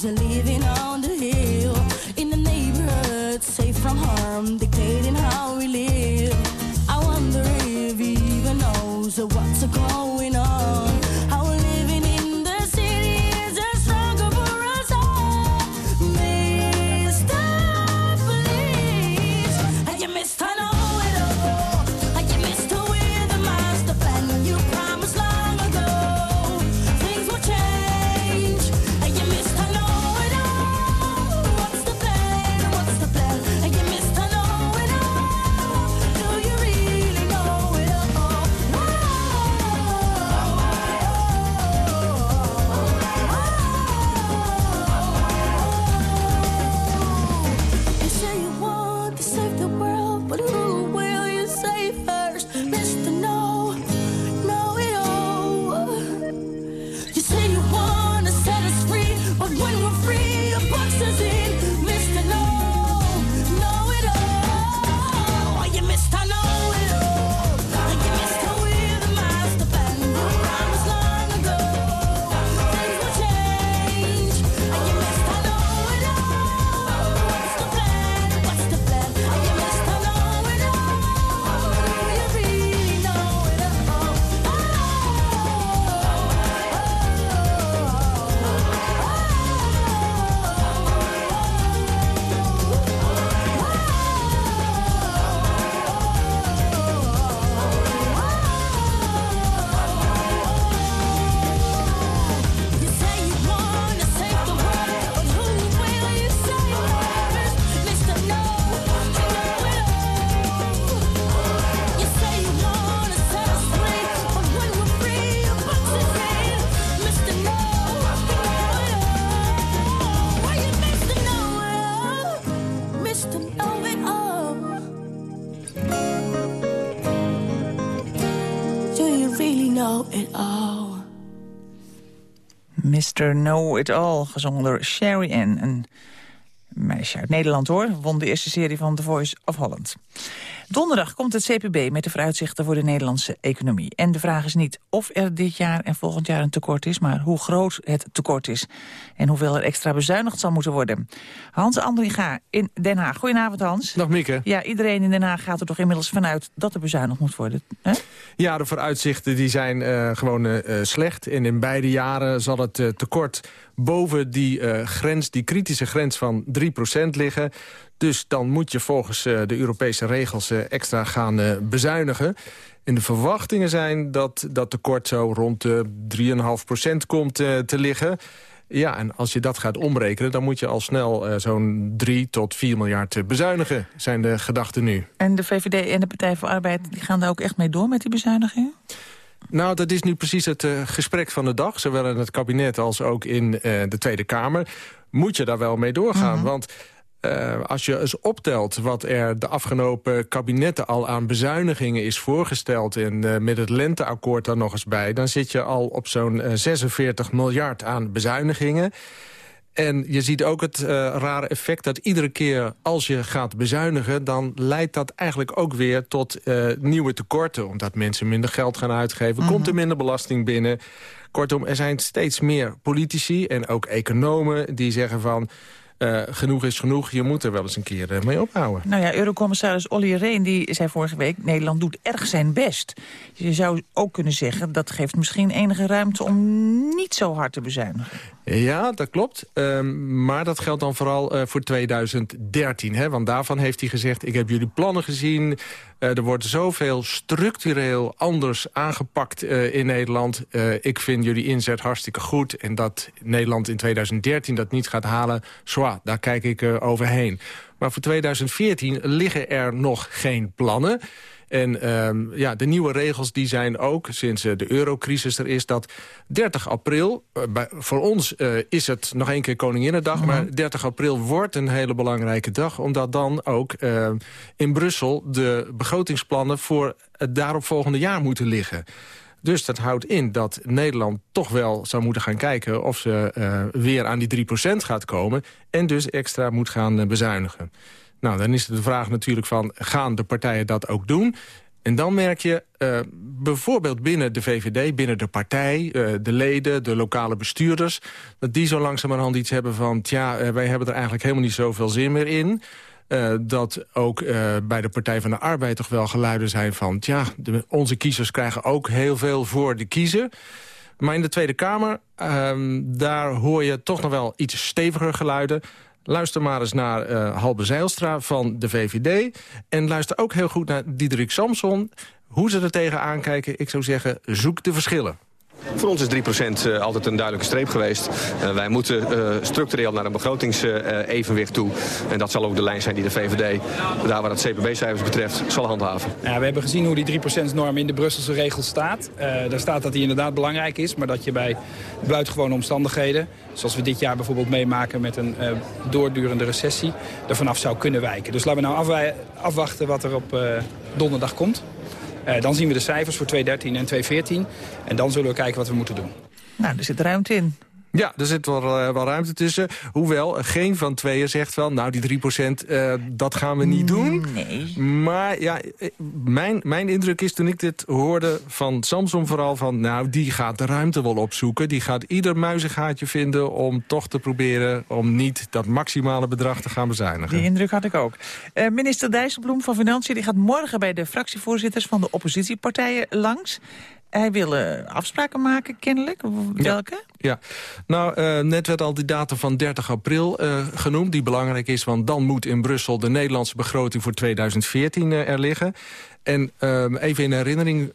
Those are living on the hill, in the neighborhood, safe from harm. They Mr. Know It All, gezongen door Sherry Ann. Een meisje uit Nederland hoor, won de eerste serie van The Voice of Holland. Donderdag komt het CPB met de vooruitzichten voor de Nederlandse economie. En de vraag is niet of er dit jaar en volgend jaar een tekort is... maar hoe groot het tekort is en hoeveel er extra bezuinigd zal moeten worden. Hans Andringa in Den Haag. Goedenavond Hans. Dag Mieke. Ja, iedereen in Den Haag gaat er toch inmiddels vanuit dat er bezuinigd moet worden. Hè? Ja, de vooruitzichten die zijn eh, gewoon eh, eh, slecht. En in beide jaren zal het tekort boven die grens, die kritische grens van 3% liggen. Dus dan moet je volgens eh, de Europese regels eh, extra gaan eh, bezuinigen. En de verwachtingen zijn dat dat tekort zo rond de 3,5% komt te liggen. Ja, en als je dat gaat omrekenen, dan moet je al snel zo'n 3 tot 4 miljard bezuinigen, zijn de gedachten nu. En de VVD en de Partij voor Arbeid die gaan daar ook echt mee door met die bezuinigingen? Nou, dat is nu precies het gesprek van de dag. Zowel in het kabinet als ook in de Tweede Kamer. Moet je daar wel mee doorgaan? Want eh, als je eens optelt wat er de afgelopen kabinetten al aan bezuinigingen is voorgesteld... en eh, met het lenteakkoord daar nog eens bij... dan zit je al op zo'n eh, 46 miljard aan bezuinigingen. En je ziet ook het eh, rare effect dat iedere keer als je gaat bezuinigen... dan leidt dat eigenlijk ook weer tot eh, nieuwe tekorten. Omdat mensen minder geld gaan uitgeven. Komt er minder belasting binnen. Kortom, er zijn steeds meer politici en ook economen die zeggen van... eh, genoeg is genoeg, je moet er wel eens een keer eh, mee ophouden. Nou ja, Eurocommissaris Olly Rehn die zei vorige week... Nederland doet erg zijn best. Je zou ook kunnen zeggen, dat geeft misschien enige ruimte... om niet zo hard te bezuinigen. Ja, dat klopt. Ehm, maar dat geldt dan vooral eh, voor 2013. Hè? Want daarvan heeft hij gezegd, ik heb jullie plannen gezien. Eh, er wordt zoveel structureel anders aangepakt eh, in Nederland. Ik vind jullie inzet hartstikke goed. En dat Nederland in 2013 dat niet gaat halen, zwa, daar kijk ik overheen. Maar voor 2014 liggen er nog geen plannen. En ehm, ja, de nieuwe regels die zijn ook, sinds eh, de eurocrisis er is... dat 30 april, eh, bij, voor ons eh, is het nog één keer Koninginnedag... maar 30 april wordt een hele belangrijke dag... omdat dan ook in Brussel de begrotingsplannen... voor het daaropvolgende jaar moeten liggen. Dus dat houdt in dat Nederland toch wel zou moeten gaan kijken... of ze weer aan die 3% gaat komen... en dus extra moet gaan bezuinigen. Nou, dan is de vraag natuurlijk van, gaan de partijen dat ook doen? En dan merk je eh, bijvoorbeeld binnen de VVD, binnen de partij... eh, de leden, de lokale bestuurders... dat die zo langzamerhand iets hebben van... tja, eh, wij hebben er eigenlijk helemaal niet zoveel zin meer in... dat ook bij de Partij van de Arbeid toch wel geluiden zijn van... de, onze kiezers krijgen ook heel veel voor de kiezer. Maar in de Tweede Kamer, ehm, daar hoor je toch nog wel iets steviger geluiden. Luister maar eens naar eh, Halbe Zijlstra van de VVD. En luister ook heel goed naar Diederik Samson. Hoe ze er tegenaan kijken, ik zou zeggen, zoek de verschillen. Voor ons is 3% eh, altijd een duidelijke streep geweest. Uh, wij moeten uh, structureel naar een begrotingsevenwicht toe. En dat zal ook de lijn zijn die de VVD, daar waar het CPB-cijfers betreft, zal handhaven. We hebben gezien hoe die 3%-norm in de Brusselse regels staat. daar staat dat die inderdaad belangrijk is, maar dat je bij buitengewone omstandigheden... zoals we dit jaar bijvoorbeeld meemaken met een doordurende recessie... er vanaf zou kunnen wijken. Dus laten we nou afwachten wat er op donderdag komt. Uh, dan zien we de cijfers voor 2013 en 2014. En dan zullen we kijken wat we moeten doen. Nou, er zit ruimte in. Ja, er zit wel, uh, wel ruimte tussen. Hoewel, geen van tweeën zegt wel... nou, die 3%, uh, dat gaan we niet doen. Nee. Maar ja, mijn, mijn indruk is toen ik dit hoorde van Samson vooral... van nou, die gaat de ruimte wel opzoeken. Die gaat ieder muizengaatje vinden om toch te proberen... om niet dat maximale bedrag te gaan bezuinigen. Die indruk had ik ook. Uh, minister Dijsselbloem van Financiën die gaat morgen bij de fractievoorzitters... van de oppositiepartijen langs... Hij wil uh, afspraken maken, kennelijk. Welke? Ja, ja. nou, uh, net werd al die datum van 30 april uh, genoemd... die belangrijk is, want dan moet in Brussel... de Nederlandse begroting voor 2014 er liggen. En even in herinnering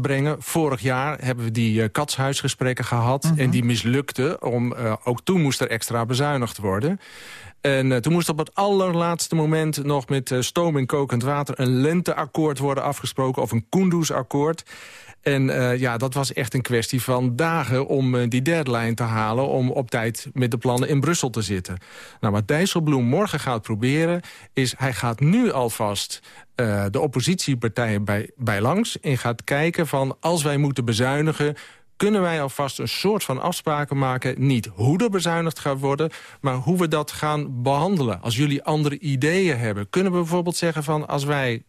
brengen... vorig jaar hebben we die katshuisgesprekken gehad... -hmm. en die mislukten. Om, ook toen moest er extra bezuinigd worden... En uh, toen moest op het allerlaatste moment nog met uh, stoom en kokend water... een lenteakkoord worden afgesproken, of een Kunduz-akkoord. En uh, ja, dat was echt een kwestie van dagen om uh, die deadline te halen... om op tijd met de plannen in Brussel te zitten. Nou, wat Dijsselbloem morgen gaat proberen... is hij gaat nu alvast uh, de oppositiepartijen bij, bij langs... en gaat kijken van als wij moeten bezuinigen kunnen wij alvast een soort van afspraken maken... niet hoe er bezuinigd gaat worden, maar hoe we dat gaan behandelen. Als jullie andere ideeën hebben, kunnen we bijvoorbeeld zeggen van... als wij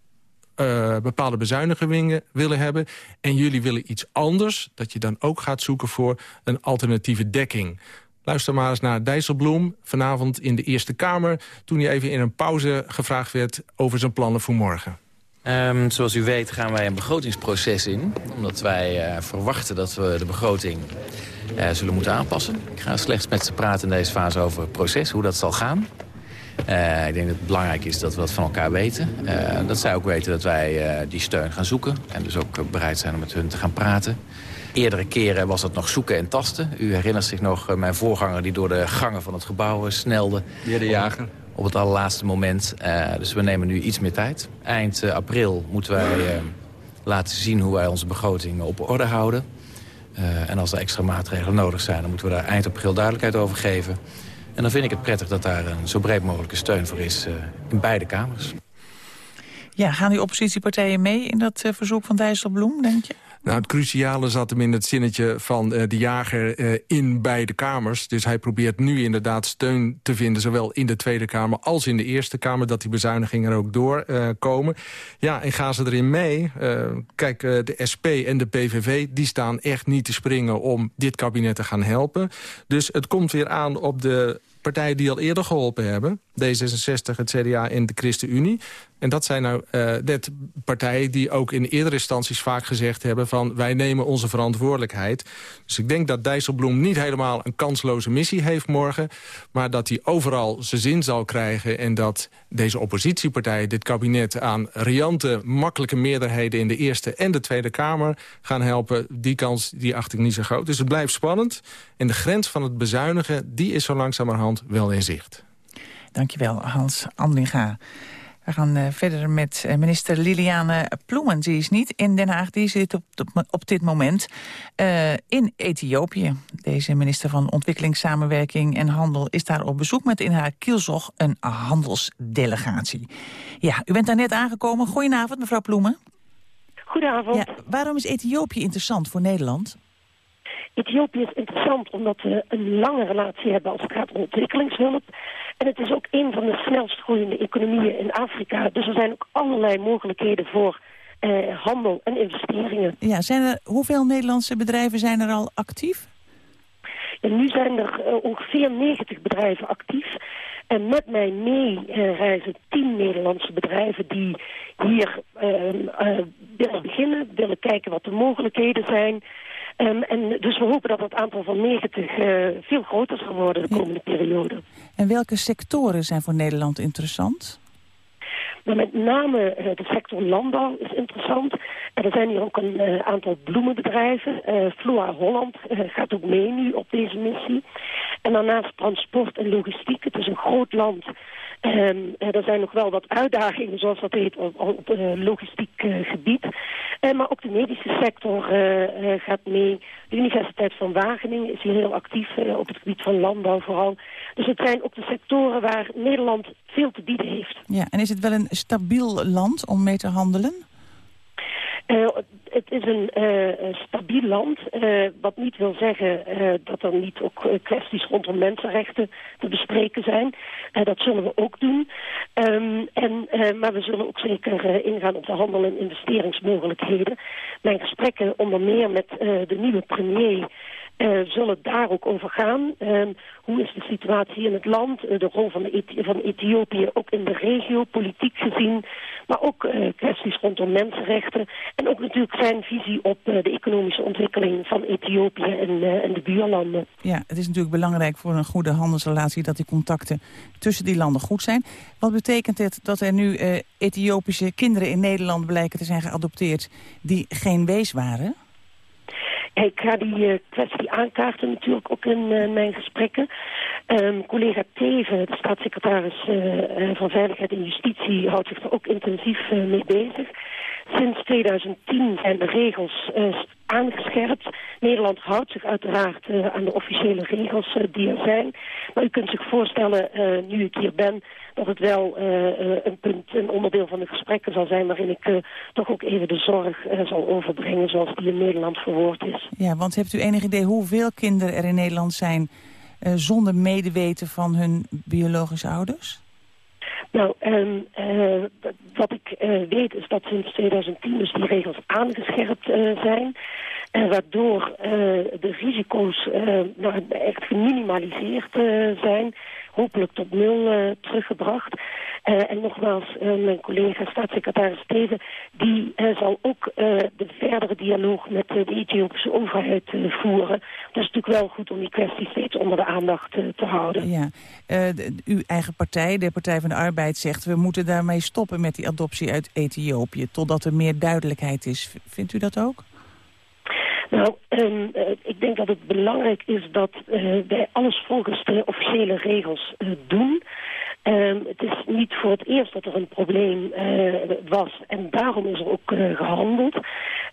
uh, bepaalde bezuinigingen willen hebben... en jullie willen iets anders, dat je dan ook gaat zoeken voor een alternatieve dekking. Luister maar eens naar Dijsselbloem vanavond in de Eerste Kamer... toen hij even in een pauze gevraagd werd over zijn plannen voor morgen. Um, zoals u weet gaan wij een begrotingsproces in. Omdat wij uh, verwachten dat we de begroting uh, zullen moeten aanpassen. Ik ga slechts met ze praten in deze fase over het proces, hoe dat zal gaan. Uh, ik denk dat het belangrijk is dat we dat van elkaar weten. Uh, dat zij ook weten dat wij uh, die steun gaan zoeken. En dus ook bereid zijn om met hun te gaan praten. Eerdere keren was het nog zoeken en tasten. U herinnert zich nog mijn voorganger die door de gangen van het gebouw snelde. Heer de Jager. Op, op het allerlaatste moment. dus we nemen nu iets meer tijd. Eind april moeten wij laten zien hoe wij onze begroting op orde houden. en als er extra maatregelen nodig zijn, dan moeten we daar eind april duidelijkheid over geven. En dan vind ik het prettig dat daar een zo breed mogelijke steun voor is uh, in beide kamers. Ja, gaan die oppositiepartijen mee in dat uh, verzoek van Dijsselbloem, denk je? Nou, het cruciale zat hem in het zinnetje van uh, de jager uh, in beide kamers. Dus hij probeert nu inderdaad steun te vinden... zowel in de Tweede Kamer als in de Eerste Kamer... dat die bezuinigingen er ook doorkomen. Ja, en gaan ze erin mee? kijk, de SP en de PVV die staan echt niet te springen... om dit kabinet te gaan helpen. Dus het komt weer aan op de partijen die al eerder geholpen hebben. D66, het CDA en de ChristenUnie. En dat zijn nou uh, net partijen die ook in eerdere instanties vaak gezegd hebben... van wij nemen onze verantwoordelijkheid. Dus ik denk dat Dijsselbloem niet helemaal een kansloze missie heeft morgen... maar dat hij overal zijn zin zal krijgen... en dat deze oppositiepartijen dit kabinet aan riante, makkelijke meerderheden... in de Eerste en de Tweede Kamer gaan helpen. Die kans die acht ik niet zo groot. Dus het blijft spannend. En de grens van het bezuinigen, die is zo langzamerhand wel in zicht. Dankjewel, Hans Andringa. We gaan uh, verder met uh, minister Liliane Ploemen. Die is niet in Den Haag, die zit op, op, op dit moment uh, in Ethiopië. Deze minister van Ontwikkelingssamenwerking en Handel... is daar op bezoek met in haar kielzog een handelsdelegatie. Ja, u bent daar net aangekomen. Goedenavond, mevrouw Ploemen. Goedenavond. Ja, waarom is Ethiopië interessant voor Nederland? Ethiopië is interessant omdat we een lange relatie hebben als het gaat om ontwikkelingshulp. En het is ook een van de snelst groeiende economieën in Afrika. Dus er zijn ook allerlei mogelijkheden voor eh, handel en investeringen. Ja, zijn er, hoeveel Nederlandse bedrijven zijn er al actief? En nu zijn er uh, ongeveer 90 bedrijven actief. En met mij mee eh, reizen tien Nederlandse bedrijven die hier ehm, eh, willen beginnen, willen kijken wat de mogelijkheden zijn. Ehm, en dus we hopen dat het aantal van 90 eh, veel groter zal worden de komende periode. En welke sectoren zijn voor Nederland interessant? Maar met name eh, de sector landbouw is interessant. En er zijn hier ook een eh, aantal bloemenbedrijven. Eh Flora Holland gaat ook mee nu op deze missie. En daarnaast transport en logistiek. Het is een groot land. Ehm, eh, er zijn nog wel wat uitdagingen, zoals dat heet, op, op eh, logistiek eh, gebied. Maar ook de medische sector gaat mee. De Universiteit van Wageningen is hier heel actief op het gebied van landbouw vooral. Dus het zijn ook de sectoren waar Nederland veel te bieden heeft. Ja, en is het wel een stabiel land om mee te handelen? Eh, het is een eh, stabiel land, eh, wat niet wil zeggen dat er niet ook kwesties rondom mensenrechten te bespreken zijn. Dat zullen we ook doen. Ehm, en, maar we zullen ook zeker ingaan op de handel- en investeringsmogelijkheden. Mijn gesprekken onder meer met de nieuwe premier eh, zullen daar ook over gaan. Ehm, hoe is de situatie in het land, eh, de rol van, van Ethiopië ook in de regio, politiek gezien, maar ook eh, kwesties rondom mensenrechten en ook natuurlijk zijn visie op de economische ontwikkeling van Ethiopië en, en de buurlanden. Ja, het is natuurlijk belangrijk voor een goede handelsrelatie... dat die contacten tussen die landen goed zijn. Wat betekent het dat er nu Ethiopische kinderen in Nederland blijken te zijn geadopteerd... die geen wees waren? Ik ga die eh, kwestie aankaarten natuurlijk ook in eh, mijn gesprekken. Ehm, collega Teven, de staatssecretaris eh, van Veiligheid en Justitie, houdt zich er ook intensief mee bezig. Sinds 2010 zijn de regels eh, aangescherpt. Nederland houdt zich uiteraard eh, aan de officiële regels eh, die er zijn. Maar u kunt zich voorstellen, nu ik hier ben, dat het wel een punt, een onderdeel van de gesprekken zal zijn... waarin ik toch ook even de zorg zal overbrengen zoals die in Nederland verwoord is. Ja, want heeft u enig idee hoeveel kinderen er in Nederland zijn... zonder medeweten van hun biologische ouders? Nou, ehm, eh, wat ik eh, weet is dat sinds 2010 dus die regels aangescherpt eh, zijn. En waardoor de risico's nou, echt geminimaliseerd zijn. Hopelijk tot nul eh, teruggebracht. Eh, en nogmaals, eh, mijn collega staatssecretaris Steven... die zal ook de verdere dialoog met de Ethiopische overheid voeren. Dat is natuurlijk wel goed om die kwestie steeds onder de aandacht te houden. Ja, uw eigen partij, de Partij van de Arbeid, zegt... we moeten daarmee stoppen met die adoptie uit Ethiopië... totdat er meer duidelijkheid is. Vindt u dat ook? Nou, eh, ik denk dat het belangrijk is dat eh, wij alles volgens de officiële regels eh, doen. Ehm, het is niet voor het eerst dat er een probleem eh, was en daarom is er ook eh, gehandeld.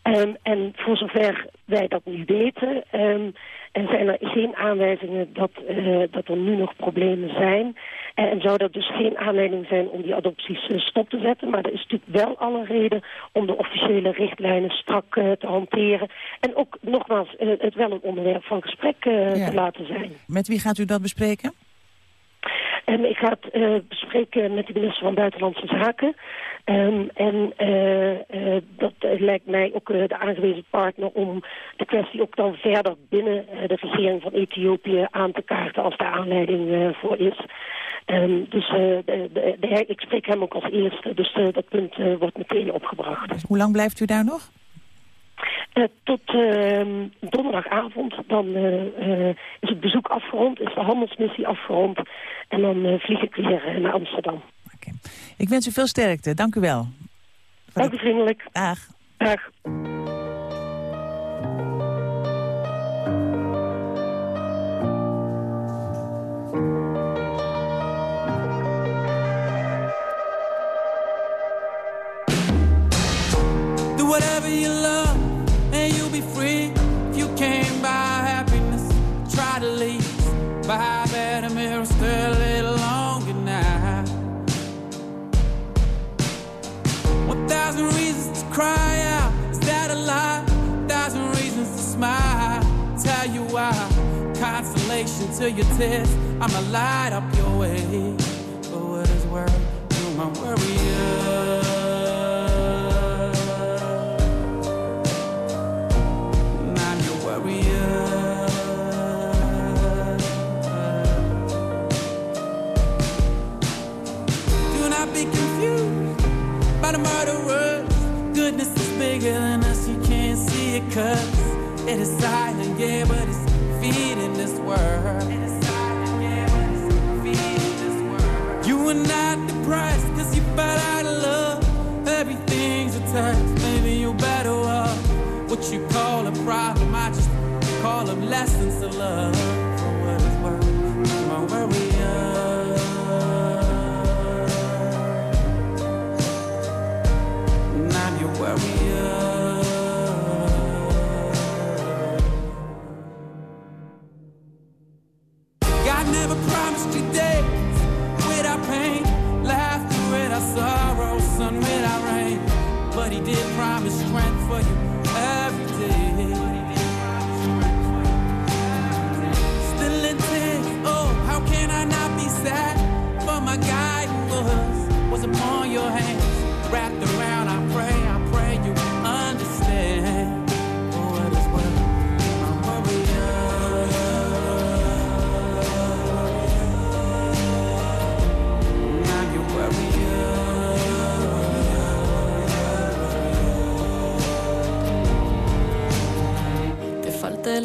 Ehm, en voor zover wij dat nu weten, ehm, en zijn er geen aanwijzingen dat, eh, dat er nu nog problemen zijn. En zou dat dus geen aanleiding zijn om die adopties stop te zetten. Maar er is natuurlijk wel alle reden om de officiële richtlijnen strak te hanteren. En ook nogmaals het wel een onderwerp van gesprek Ja. te laten zijn. Met wie gaat u dat bespreken? En ik ga het eh, bespreken met de minister van Buitenlandse Zaken. Ehm, en eh, eh, dat lijkt mij ook de aangewezen partner om de kwestie ook dan verder binnen de regering van Ethiopië aan te kaarten als daar aanleiding voor is. Ehm, dus de, de, ik spreek hem ook als eerste, dus dat punt wordt meteen opgebracht. Hoe lang blijft u daar nog? Eh, tot ehm, donderdagavond, dan eh, eh, is het bezoek afgerond, is de handelsmissie afgerond. En dan vlieg ik weer naar Amsterdam. Ik wens u veel sterkte. Dank u wel. Dank u vriendelijk. Dag. Dag. Until to your test. I'ma light up your way. For what is worth, you my warrior. Warrior. Do not be confused by the murderers. Goodness is bigger than us, you can't see cause it is silent, yeah, but it's feeding this world. It is silent, yeah, but it's feeding this world. You are not depressed cause you fell out of love. Everything's a test, maybe you're better off. What you call a problem, I just call them lessons to love.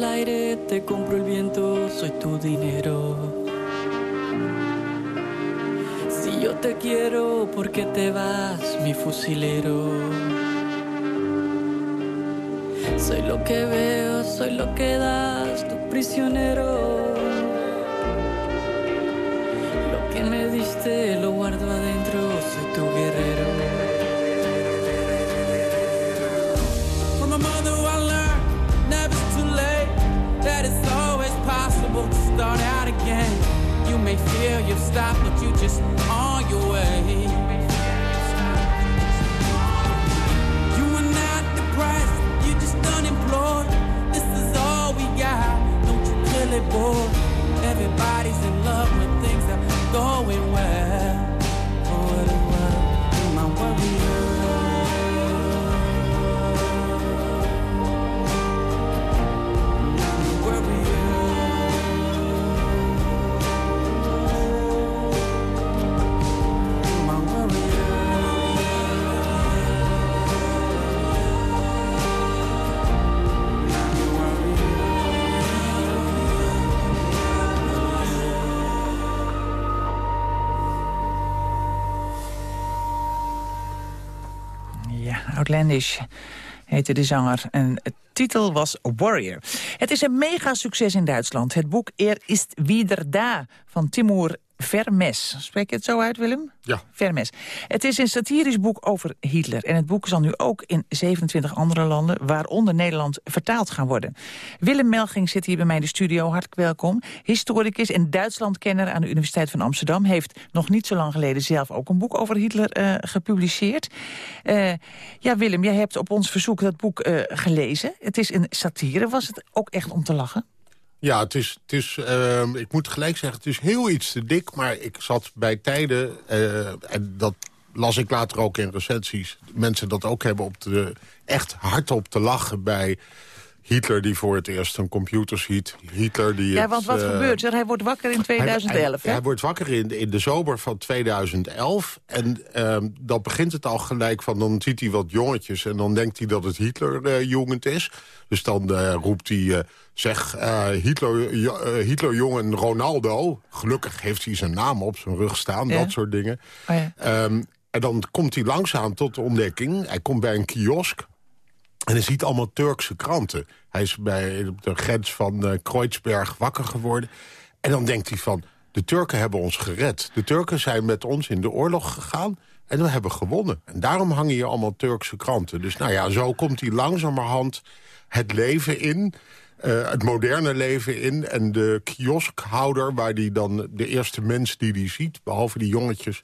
El aire, te compro el viento, soy tu dinero. Si yo te quiero, ¿por qué te vas, mi fusilero? Soy lo que veo, soy lo que das, tu prisionero. Lo que me diste lo guardo adentro, may feel you've stopped, but you just on your way. You are not depressed, you just unemployed. This is all we got. Don't you feel it, boy? Heette de zanger. En het titel was Warrior. Het is een mega succes in Duitsland. Het boek Er ist wieder da van Timur Vermes. Spreek je het zo uit, Willem? Ja. Vermes. Het is een satirisch boek over Hitler. En het boek zal nu ook in 27 andere landen, waaronder Nederland, vertaald gaan worden. Willem Melging zit hier bij mij in de studio. Hartelijk welkom. Historicus en Duitslandkenner aan de Universiteit van Amsterdam. Heeft nog niet zo lang geleden zelf ook een boek over Hitler eh, gepubliceerd. Eh, ja, Willem, jij hebt op ons verzoek dat boek eh, gelezen. Het is een satire. Was het ook echt om te lachen? Ja, het is, het is ehm, ik moet gelijk zeggen, het is heel iets te dik. Maar ik zat bij tijden, eh, en dat las ik later ook in recensies... mensen dat ook hebben op de, echt hardop te lachen bij... Hitler die voor het eerst een computer ziet. Hitler die Ja, het, want wat eh, gebeurt er? Hij wordt wakker in 2011, hij, hè? hij, hij wordt wakker in, in de zomer van 2011. En ehm, dan begint het al gelijk van... dan ziet hij wat jongetjes en dan denkt hij dat het Hitlerjugend is. Dus dan eh, roept hij... eh, zeg, eh, Hitler, jo- eh, Hitlerjongen Ronaldo. Gelukkig heeft hij zijn naam op zijn rug staan, Ja. dat soort dingen. Oh ja. Ehm, en dan komt hij langzaam tot de ontdekking. Hij komt bij een kiosk. En hij ziet allemaal Turkse kranten. Hij is bij, op de grens van eh Kreuzberg wakker geworden. En dan denkt hij van, de Turken hebben ons gered. De Turken zijn met ons in de oorlog gegaan en we hebben gewonnen. En daarom hangen hier allemaal Turkse kranten. Dus nou ja, zo komt hij langzamerhand het leven in... eh, het moderne leven in. En de kioskhouder, waar die dan de eerste mens die die ziet... behalve die jongetjes,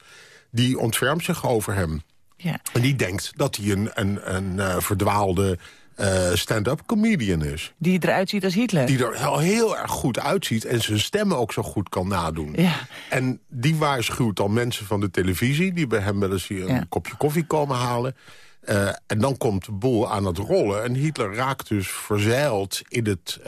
die ontfermt zich over hem. Ja. En die denkt dat hij een, een, een eh, verdwaalde eh, stand-up comedian is. Die eruit ziet als Hitler. Die er heel, heel erg goed uitziet en zijn stem ook zo goed kan nadoen. Ja. En die waarschuwt dan mensen van de televisie... die bij hem wel eens hier een Ja. kopje koffie komen halen. Eh, en dan komt de boel aan het rollen. En Hitler raakt dus verzeild in het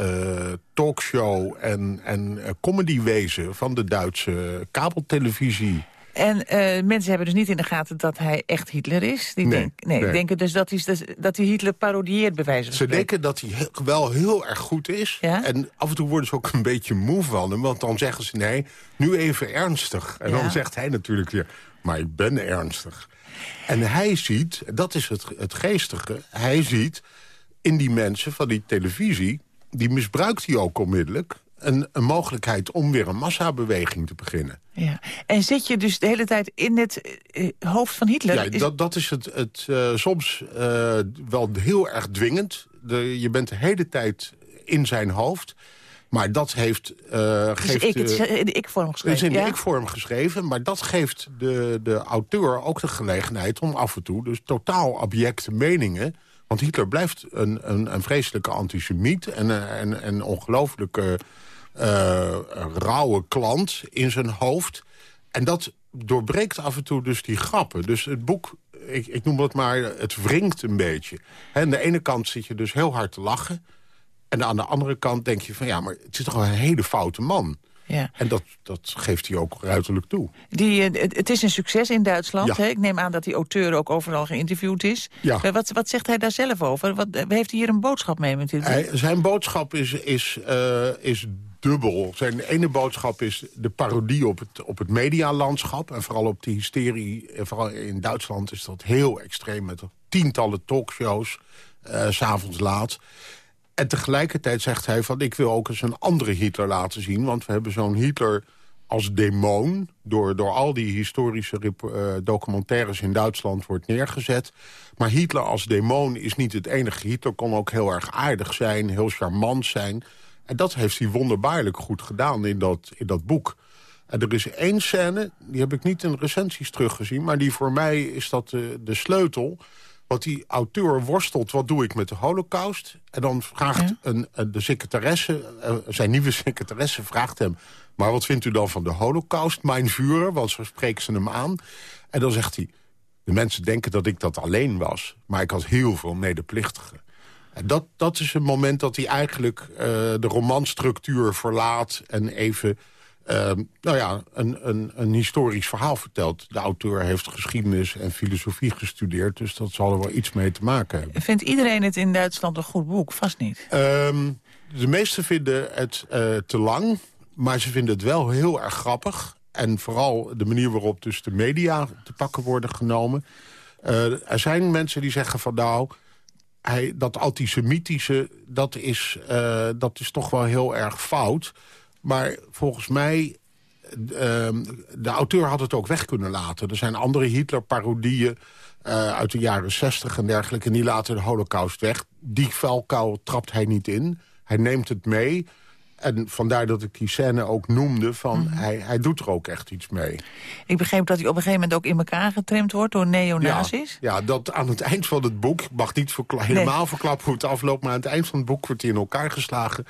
talkshow- en, en comedywezen... van de Duitse kabeltelevisie. En eh, mensen hebben dus niet in de gaten dat hij echt Hitler is. Die Nee, denk- nee, nee. denken dus dat hij, dat hij Hitler parodieert, bij wijze van Ze denken dat hij wel heel erg goed is. En af en toe worden ze ook een beetje moe van hem. Want dan zeggen ze, nee, nu even ernstig. En Ja. dan zegt hij natuurlijk weer, maar ik ben ernstig. En hij ziet, dat is het, het geestige... hij ziet in die mensen van die televisie... die misbruikt hij ook onmiddellijk... Een, een mogelijkheid om weer een massabeweging te beginnen. Ja. En zit je dus de hele tijd in het eh, hoofd van Hitler? Ja, Is- dat, dat is het, het eh, soms eh, wel heel erg dwingend. De, je bent de hele tijd in zijn hoofd. Maar dat heeft... is geeft, ik, het is in de ik-vorm het is geschreven. in de ik-vorm geschreven, maar dat geeft de, de auteur ook de gelegenheid om af en toe... dus totaal abjecte meningen... want Hitler blijft een, een, een vreselijke antisemiet... en eh, en een ongelooflijke eh, rauwe klant in zijn hoofd. En dat doorbreekt af en toe dus die grappen. Dus het boek, ik, ik noem het maar, het wringt een beetje. Hè, aan de ene kant zit je dus heel hard te lachen... en aan de andere kant denk je van... ja, maar het is toch wel een hele foute man. Ja. En dat, dat geeft hij ook ruiterlijk toe. Die, eh, het, is een succes in Duitsland. Ja. Hè? Ik neem aan dat die auteur ook overal geïnterviewd is. Ja. Wat, wat zegt hij daar zelf over? Wat, eh, heeft hij hier een boodschap mee met dit boek? Hij, zijn boodschap is, is, eh, is dubbel. Zijn ene boodschap is de parodie op het, op het medialandschap. En vooral op die hysterie. Vooral in Duitsland is dat heel extreem. Met tientallen talkshows. s s'avonds laat. En tegelijkertijd zegt hij van... ik wil ook eens een andere Hitler laten zien. Want we hebben zo'n Hitler als demon... door, door al die historische eh, documentaires in Duitsland wordt neergezet. Maar Hitler als demon is niet het enige. Hitler kon ook heel erg aardig zijn, heel charmant zijn. En dat heeft hij wonderbaarlijk goed gedaan in dat, in dat boek. En er is één scène, die heb ik niet in recensies teruggezien... maar die voor mij is dat de sleutel... Want die auteur worstelt, wat doe ik met de holocaust? En dan vraagt een, een- de secretaresse, eh, zijn nieuwe secretaresse vraagt hem... maar wat vindt u dan van de holocaust, mijn vuur? Want zo spreken ze hem aan. En dan zegt hij, de mensen denken dat ik dat alleen was... maar ik had heel veel medeplichtigen. En dat, dat is een moment dat hij eigenlijk eh, de romanstructuur verlaat... en even eh, nou ja, een, een, een historisch verhaal vertelt. De auteur heeft geschiedenis en filosofie gestudeerd... dus dat zal er wel iets mee te maken hebben. Vindt iedereen het in Duitsland een goed boek? Vast niet. Ehm, de meesten vinden het eh, te lang, maar ze vinden het wel heel erg grappig. En vooral de manier waarop dus de media te pakken worden genomen. Eh, er zijn mensen die zeggen van nou... Hij, dat antisemitische, dat is, eh, dat is toch wel heel erg fout. Maar volgens mij, eh, de auteur had het ook weg kunnen laten. Er zijn andere Hitler-parodieën eh, uit de jaren 60 en dergelijke... en die laten de holocaust weg. Die vuilkuil trapt hij niet in. Hij neemt het mee. En vandaar dat ik die scène ook noemde, van hij, hij doet er ook echt iets mee. Ik begreep dat hij op een gegeven moment ook in elkaar getremd wordt door neonazis. Ja, ja, dat aan het eind van het boek... ik mag niet verkla- helemaal verklappen hoe het afloopt... maar aan het eind van het boek wordt hij in elkaar geslagen.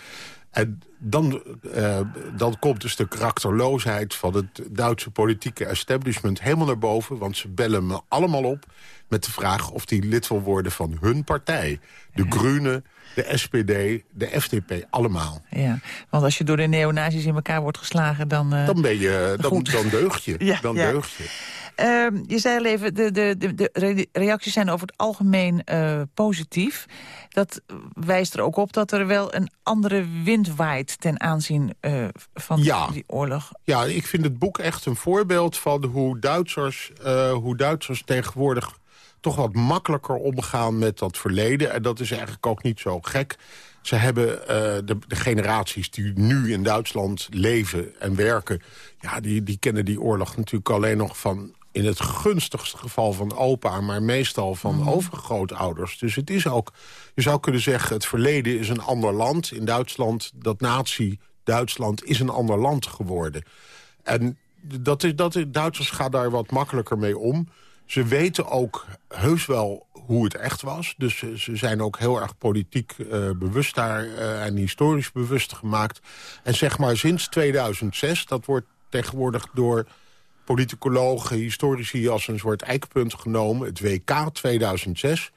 En dan, eh, dan komt dus de karakterloosheid van het Duitse politieke establishment helemaal naar boven. Want ze bellen me allemaal op met de vraag of hij lid wil worden van hun partij. De Groenen, de SPD, de FDP, allemaal. Ja, want als je door de neonazis in elkaar wordt geslagen, dan... eh, Dan, ben je, dan, dan deug je. Ja, dan ja. deug je. Ehm, je zei al even, de, de, de, de re- reacties zijn over het algemeen eh, positief. Dat wijst er ook op dat er wel een andere wind waait... ten aanzien eh, van Ja. die oorlog. Ja, ik vind het boek echt een voorbeeld van hoe Duitsers, eh, hoe Duitsers tegenwoordig toch wat makkelijker omgaan met dat verleden. En dat is eigenlijk ook niet zo gek. Ze hebben de, de generaties die nu in Duitsland leven en werken... Ja, die, die kennen die oorlog natuurlijk alleen nog van... in het gunstigste geval van opa, maar meestal van overgrootouders. Dus het is ook, je zou kunnen zeggen, het verleden is een ander land. In Duitsland, dat nazi-Duitsland is een ander land geworden. En dat is, dat is, Duitsers gaan daar wat makkelijker mee om. Ze weten ook heus wel hoe het echt was. Dus ze, ze zijn ook heel erg politiek eh, bewust daar eh, en historisch bewust gemaakt. En zeg maar sinds 2006, dat wordt tegenwoordig door politicologen, historici als een soort eikpunt genomen. Het WK 2006,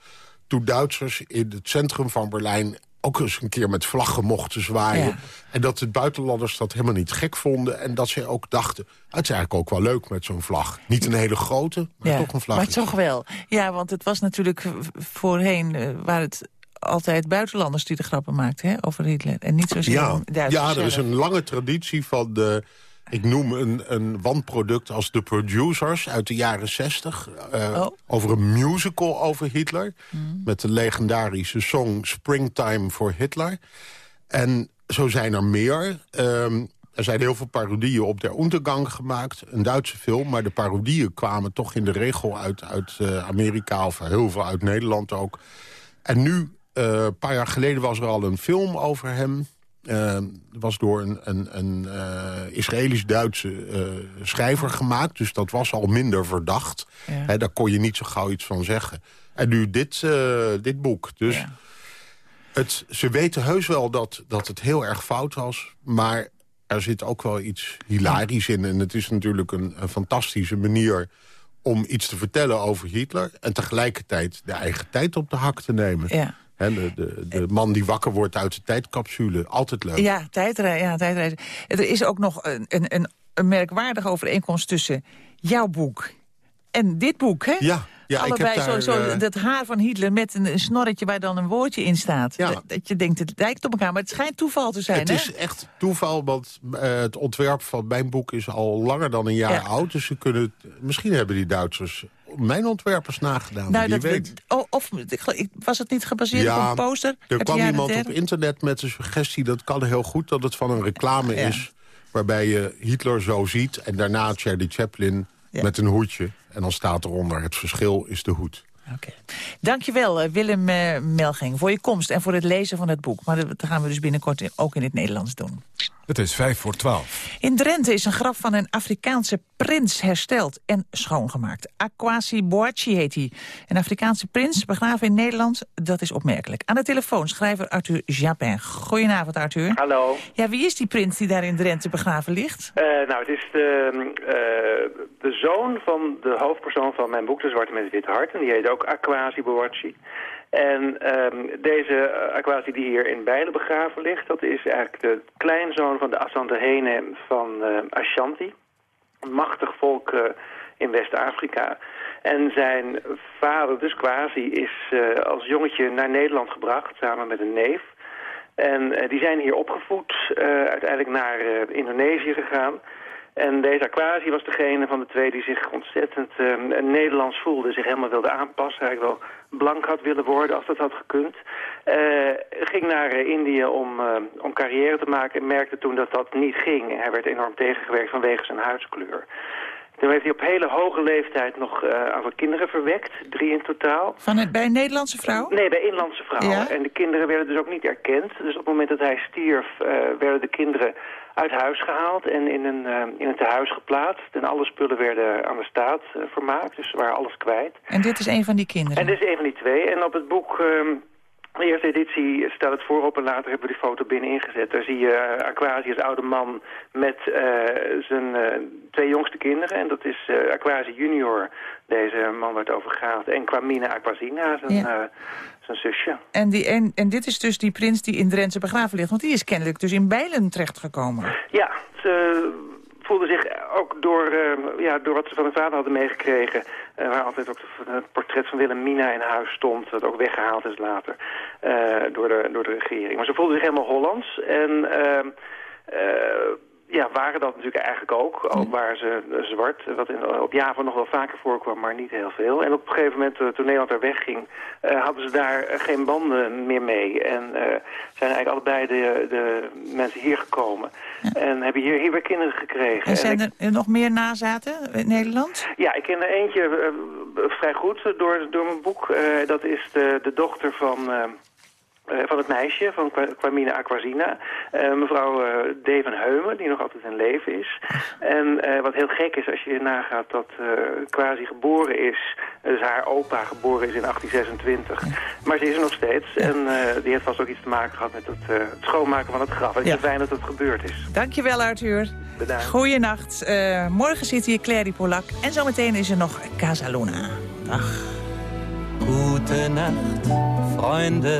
toen Duitsers in het centrum van Berlijn ook eens een keer met vlaggen mochten zwaaien. Ja. En dat de buitenlanders dat helemaal niet gek vonden. En dat ze ook dachten, het is eigenlijk ook wel leuk met zo'n vlag. Niet een hele grote, maar ja, toch een vlag. Maar toch wel. Ja, want het was natuurlijk voorheen... eh, waar het altijd buitenlanders die de grappen maakten hè, over Hitler. En niet zozeer Ja, Duitsers ja er is een lange traditie van de... Ik noem een, een wanproduct als de producers uit de jaren 60. eh, Oh. Over een musical over Hitler. Hmm. Met de legendarische song Springtime for Hitler. En zo zijn er meer. Ehm, er zijn heel veel parodieën op Der Untergang gemaakt. Een Duitse film, maar de parodieën kwamen toch in de regel uit, uit eh, Amerika... of heel veel uit Nederland ook. En nu, eh, een paar jaar geleden was er al een film over hem. Eh, was door een, een, een eh, Israëlisch-Duitse eh, schrijver gemaakt. Dus dat was al minder verdacht. Ja. Daar kon je niet zo gauw iets van zeggen. En nu dit, eh, dit boek. Dus het, ze weten heus wel dat, dat het heel erg fout was. Maar er zit ook wel iets hilarisch in. En het is natuurlijk een, een fantastische manier om iets te vertellen over Hitler... en tegelijkertijd de eigen tijd op de hak te nemen. Ja. De, de, de man die wakker wordt uit de tijdcapsule. Altijd leuk. Ja, tijdreizen. Ja, tijdreizen. Er is ook nog een, een, een, merkwaardige overeenkomst tussen jouw boek en dit boek, hè? Ja, ja ik Allebei heb daar... zo, zo eh, dat haar van Hitler met een, een snorretje waar dan een woordje in staat. Ja. Dat, dat je denkt, het lijkt op elkaar, maar het schijnt toeval te zijn, het hè? is echt toeval, want eh, het ontwerp van mijn boek is al langer dan een jaar Ja. oud. Dus ze kunnen, misschien hebben die Duitsers mijn ontwerpers nagedaan. Nou, dat, weet. oh, of was het niet gebaseerd op een poster? Er kwam iemand 30? op internet met de suggestie... dat kan heel goed dat het van een reclame Ja. is... waarbij je Hitler zo ziet en daarna Charlie Chaplin met een hoedje. En dan staat eronder, het verschil is de hoed. Dankjewel, eh, Willem eh, Melging, voor je komst en voor het lezen van het boek. Maar dat gaan we dus binnenkort in- ook in het Nederlands doen. Het is vijf voor twaalf. In Drenthe is een graf van een Afrikaanse prins hersteld en schoongemaakt. Akwasi Boachi heet hij. Een Afrikaanse prins, begraven in Nederland, dat is opmerkelijk. Aan de telefoon schrijver Arthur Japin. Goedenavond, Arthur. Hallo. Ja, wie is die prins die daar in Drenthe begraven ligt? Eh, nou, het is de, eh, de zoon van de hoofdpersoon van mijn boek, De Zwarte met het Witte Hart. En die heet ook Akwasi Boachi. En ehm, deze eh, Akwasi die hier in Bijlen begraven ligt, dat is eigenlijk de kleinzoon van de Asantehene van eh, Ashanti. Een machtig volk eh, in West-Afrika. En zijn vader, dus Kwasi, is als jongetje naar Nederland gebracht, samen met een neef. En die zijn hier opgevoed, uiteindelijk naar Indonesië gegaan. En deze Aquasi was degene van de twee die zich ontzettend eh, Nederlands voelde. Zich helemaal wilde aanpassen. Eigenlijk wel blank had willen worden als dat had gekund. Eh, ging naar eh, Indië om, om carrière te maken en merkte toen dat dat niet ging. Hij werd enorm tegengewerkt vanwege zijn huidskleur. Toen heeft hij op hele hoge leeftijd nog eh aantal kinderen verwekt. Drie in totaal. Van het, bij een Nederlandse vrouw? Nee, bij inlandse vrouwen. Ja? En de kinderen werden dus ook niet erkend. Dus op het moment dat hij stierf, werden de kinderen uit huis gehaald en in een, eh, in een tehuis geplaatst. En alle spullen werden aan de staat eh, vermaakt, dus ze waren alles kwijt. En dit is een van die kinderen? En dit is een van die twee. En op het boek, ehm, de eerste editie, staat het voorop en later hebben we die foto binnenin gezet. Daar zie je uh, Aquasi als oude man met eh, zijn eh, twee jongste kinderen. En dat is eh Aquasi junior, deze man waar het over gaat. En Kwamina Aquasina, zijn, Ja. eh, zijn zusje. En, die, en, en dit is dus die prins die in Drenthe begraven ligt. Want die is kennelijk dus in Bijlen terechtgekomen. Ja, ze voelde zich ook door, eh, ja, door wat ze van hun vader hadden meegekregen... eh, waar altijd ook het portret van Wilhelmina in huis stond... dat ook weggehaald is later eh, door, de, door de regering. Maar ze voelde zich helemaal Hollands en... ehm, eh, ja, waren dat natuurlijk eigenlijk ook. Ook waren ze eh, zwart, wat in, op Java nog wel vaker voorkwam, maar niet heel veel. En op een gegeven moment, eh, toen Nederland daar wegging, eh, hadden ze daar eh, geen banden meer mee. En eh, zijn eigenlijk allebei de, de mensen hier gekomen. En hebben hier, hier weer kinderen gekregen. En zijn ik- er nog meer nazaten in Nederland? ja, ik ken er eentje eh, vrij goed eh, door, door mijn boek. Eh, dat is de, de dochter van, eh, eh, van het meisje, van Kwa- Kwamina Aquasina. Eh, mevrouw eh Deven Heumen, die nog altijd in leven is. En eh, wat heel gek is als je nagaat dat eh Quasi geboren is. Dus haar opa geboren is in 1826. Maar ze is er nog steeds. En eh, die heeft vast ook iets te maken gehad met het, eh, het schoonmaken van het graf. Het is Ja. fijn dat het gebeurd is. Dankjewel, Arthur. Bedankt. Goeienacht. Eh morgen zit hier Clary Polak. En zometeen is er nog Casaluna. Dag. Gute Nacht, Freunde.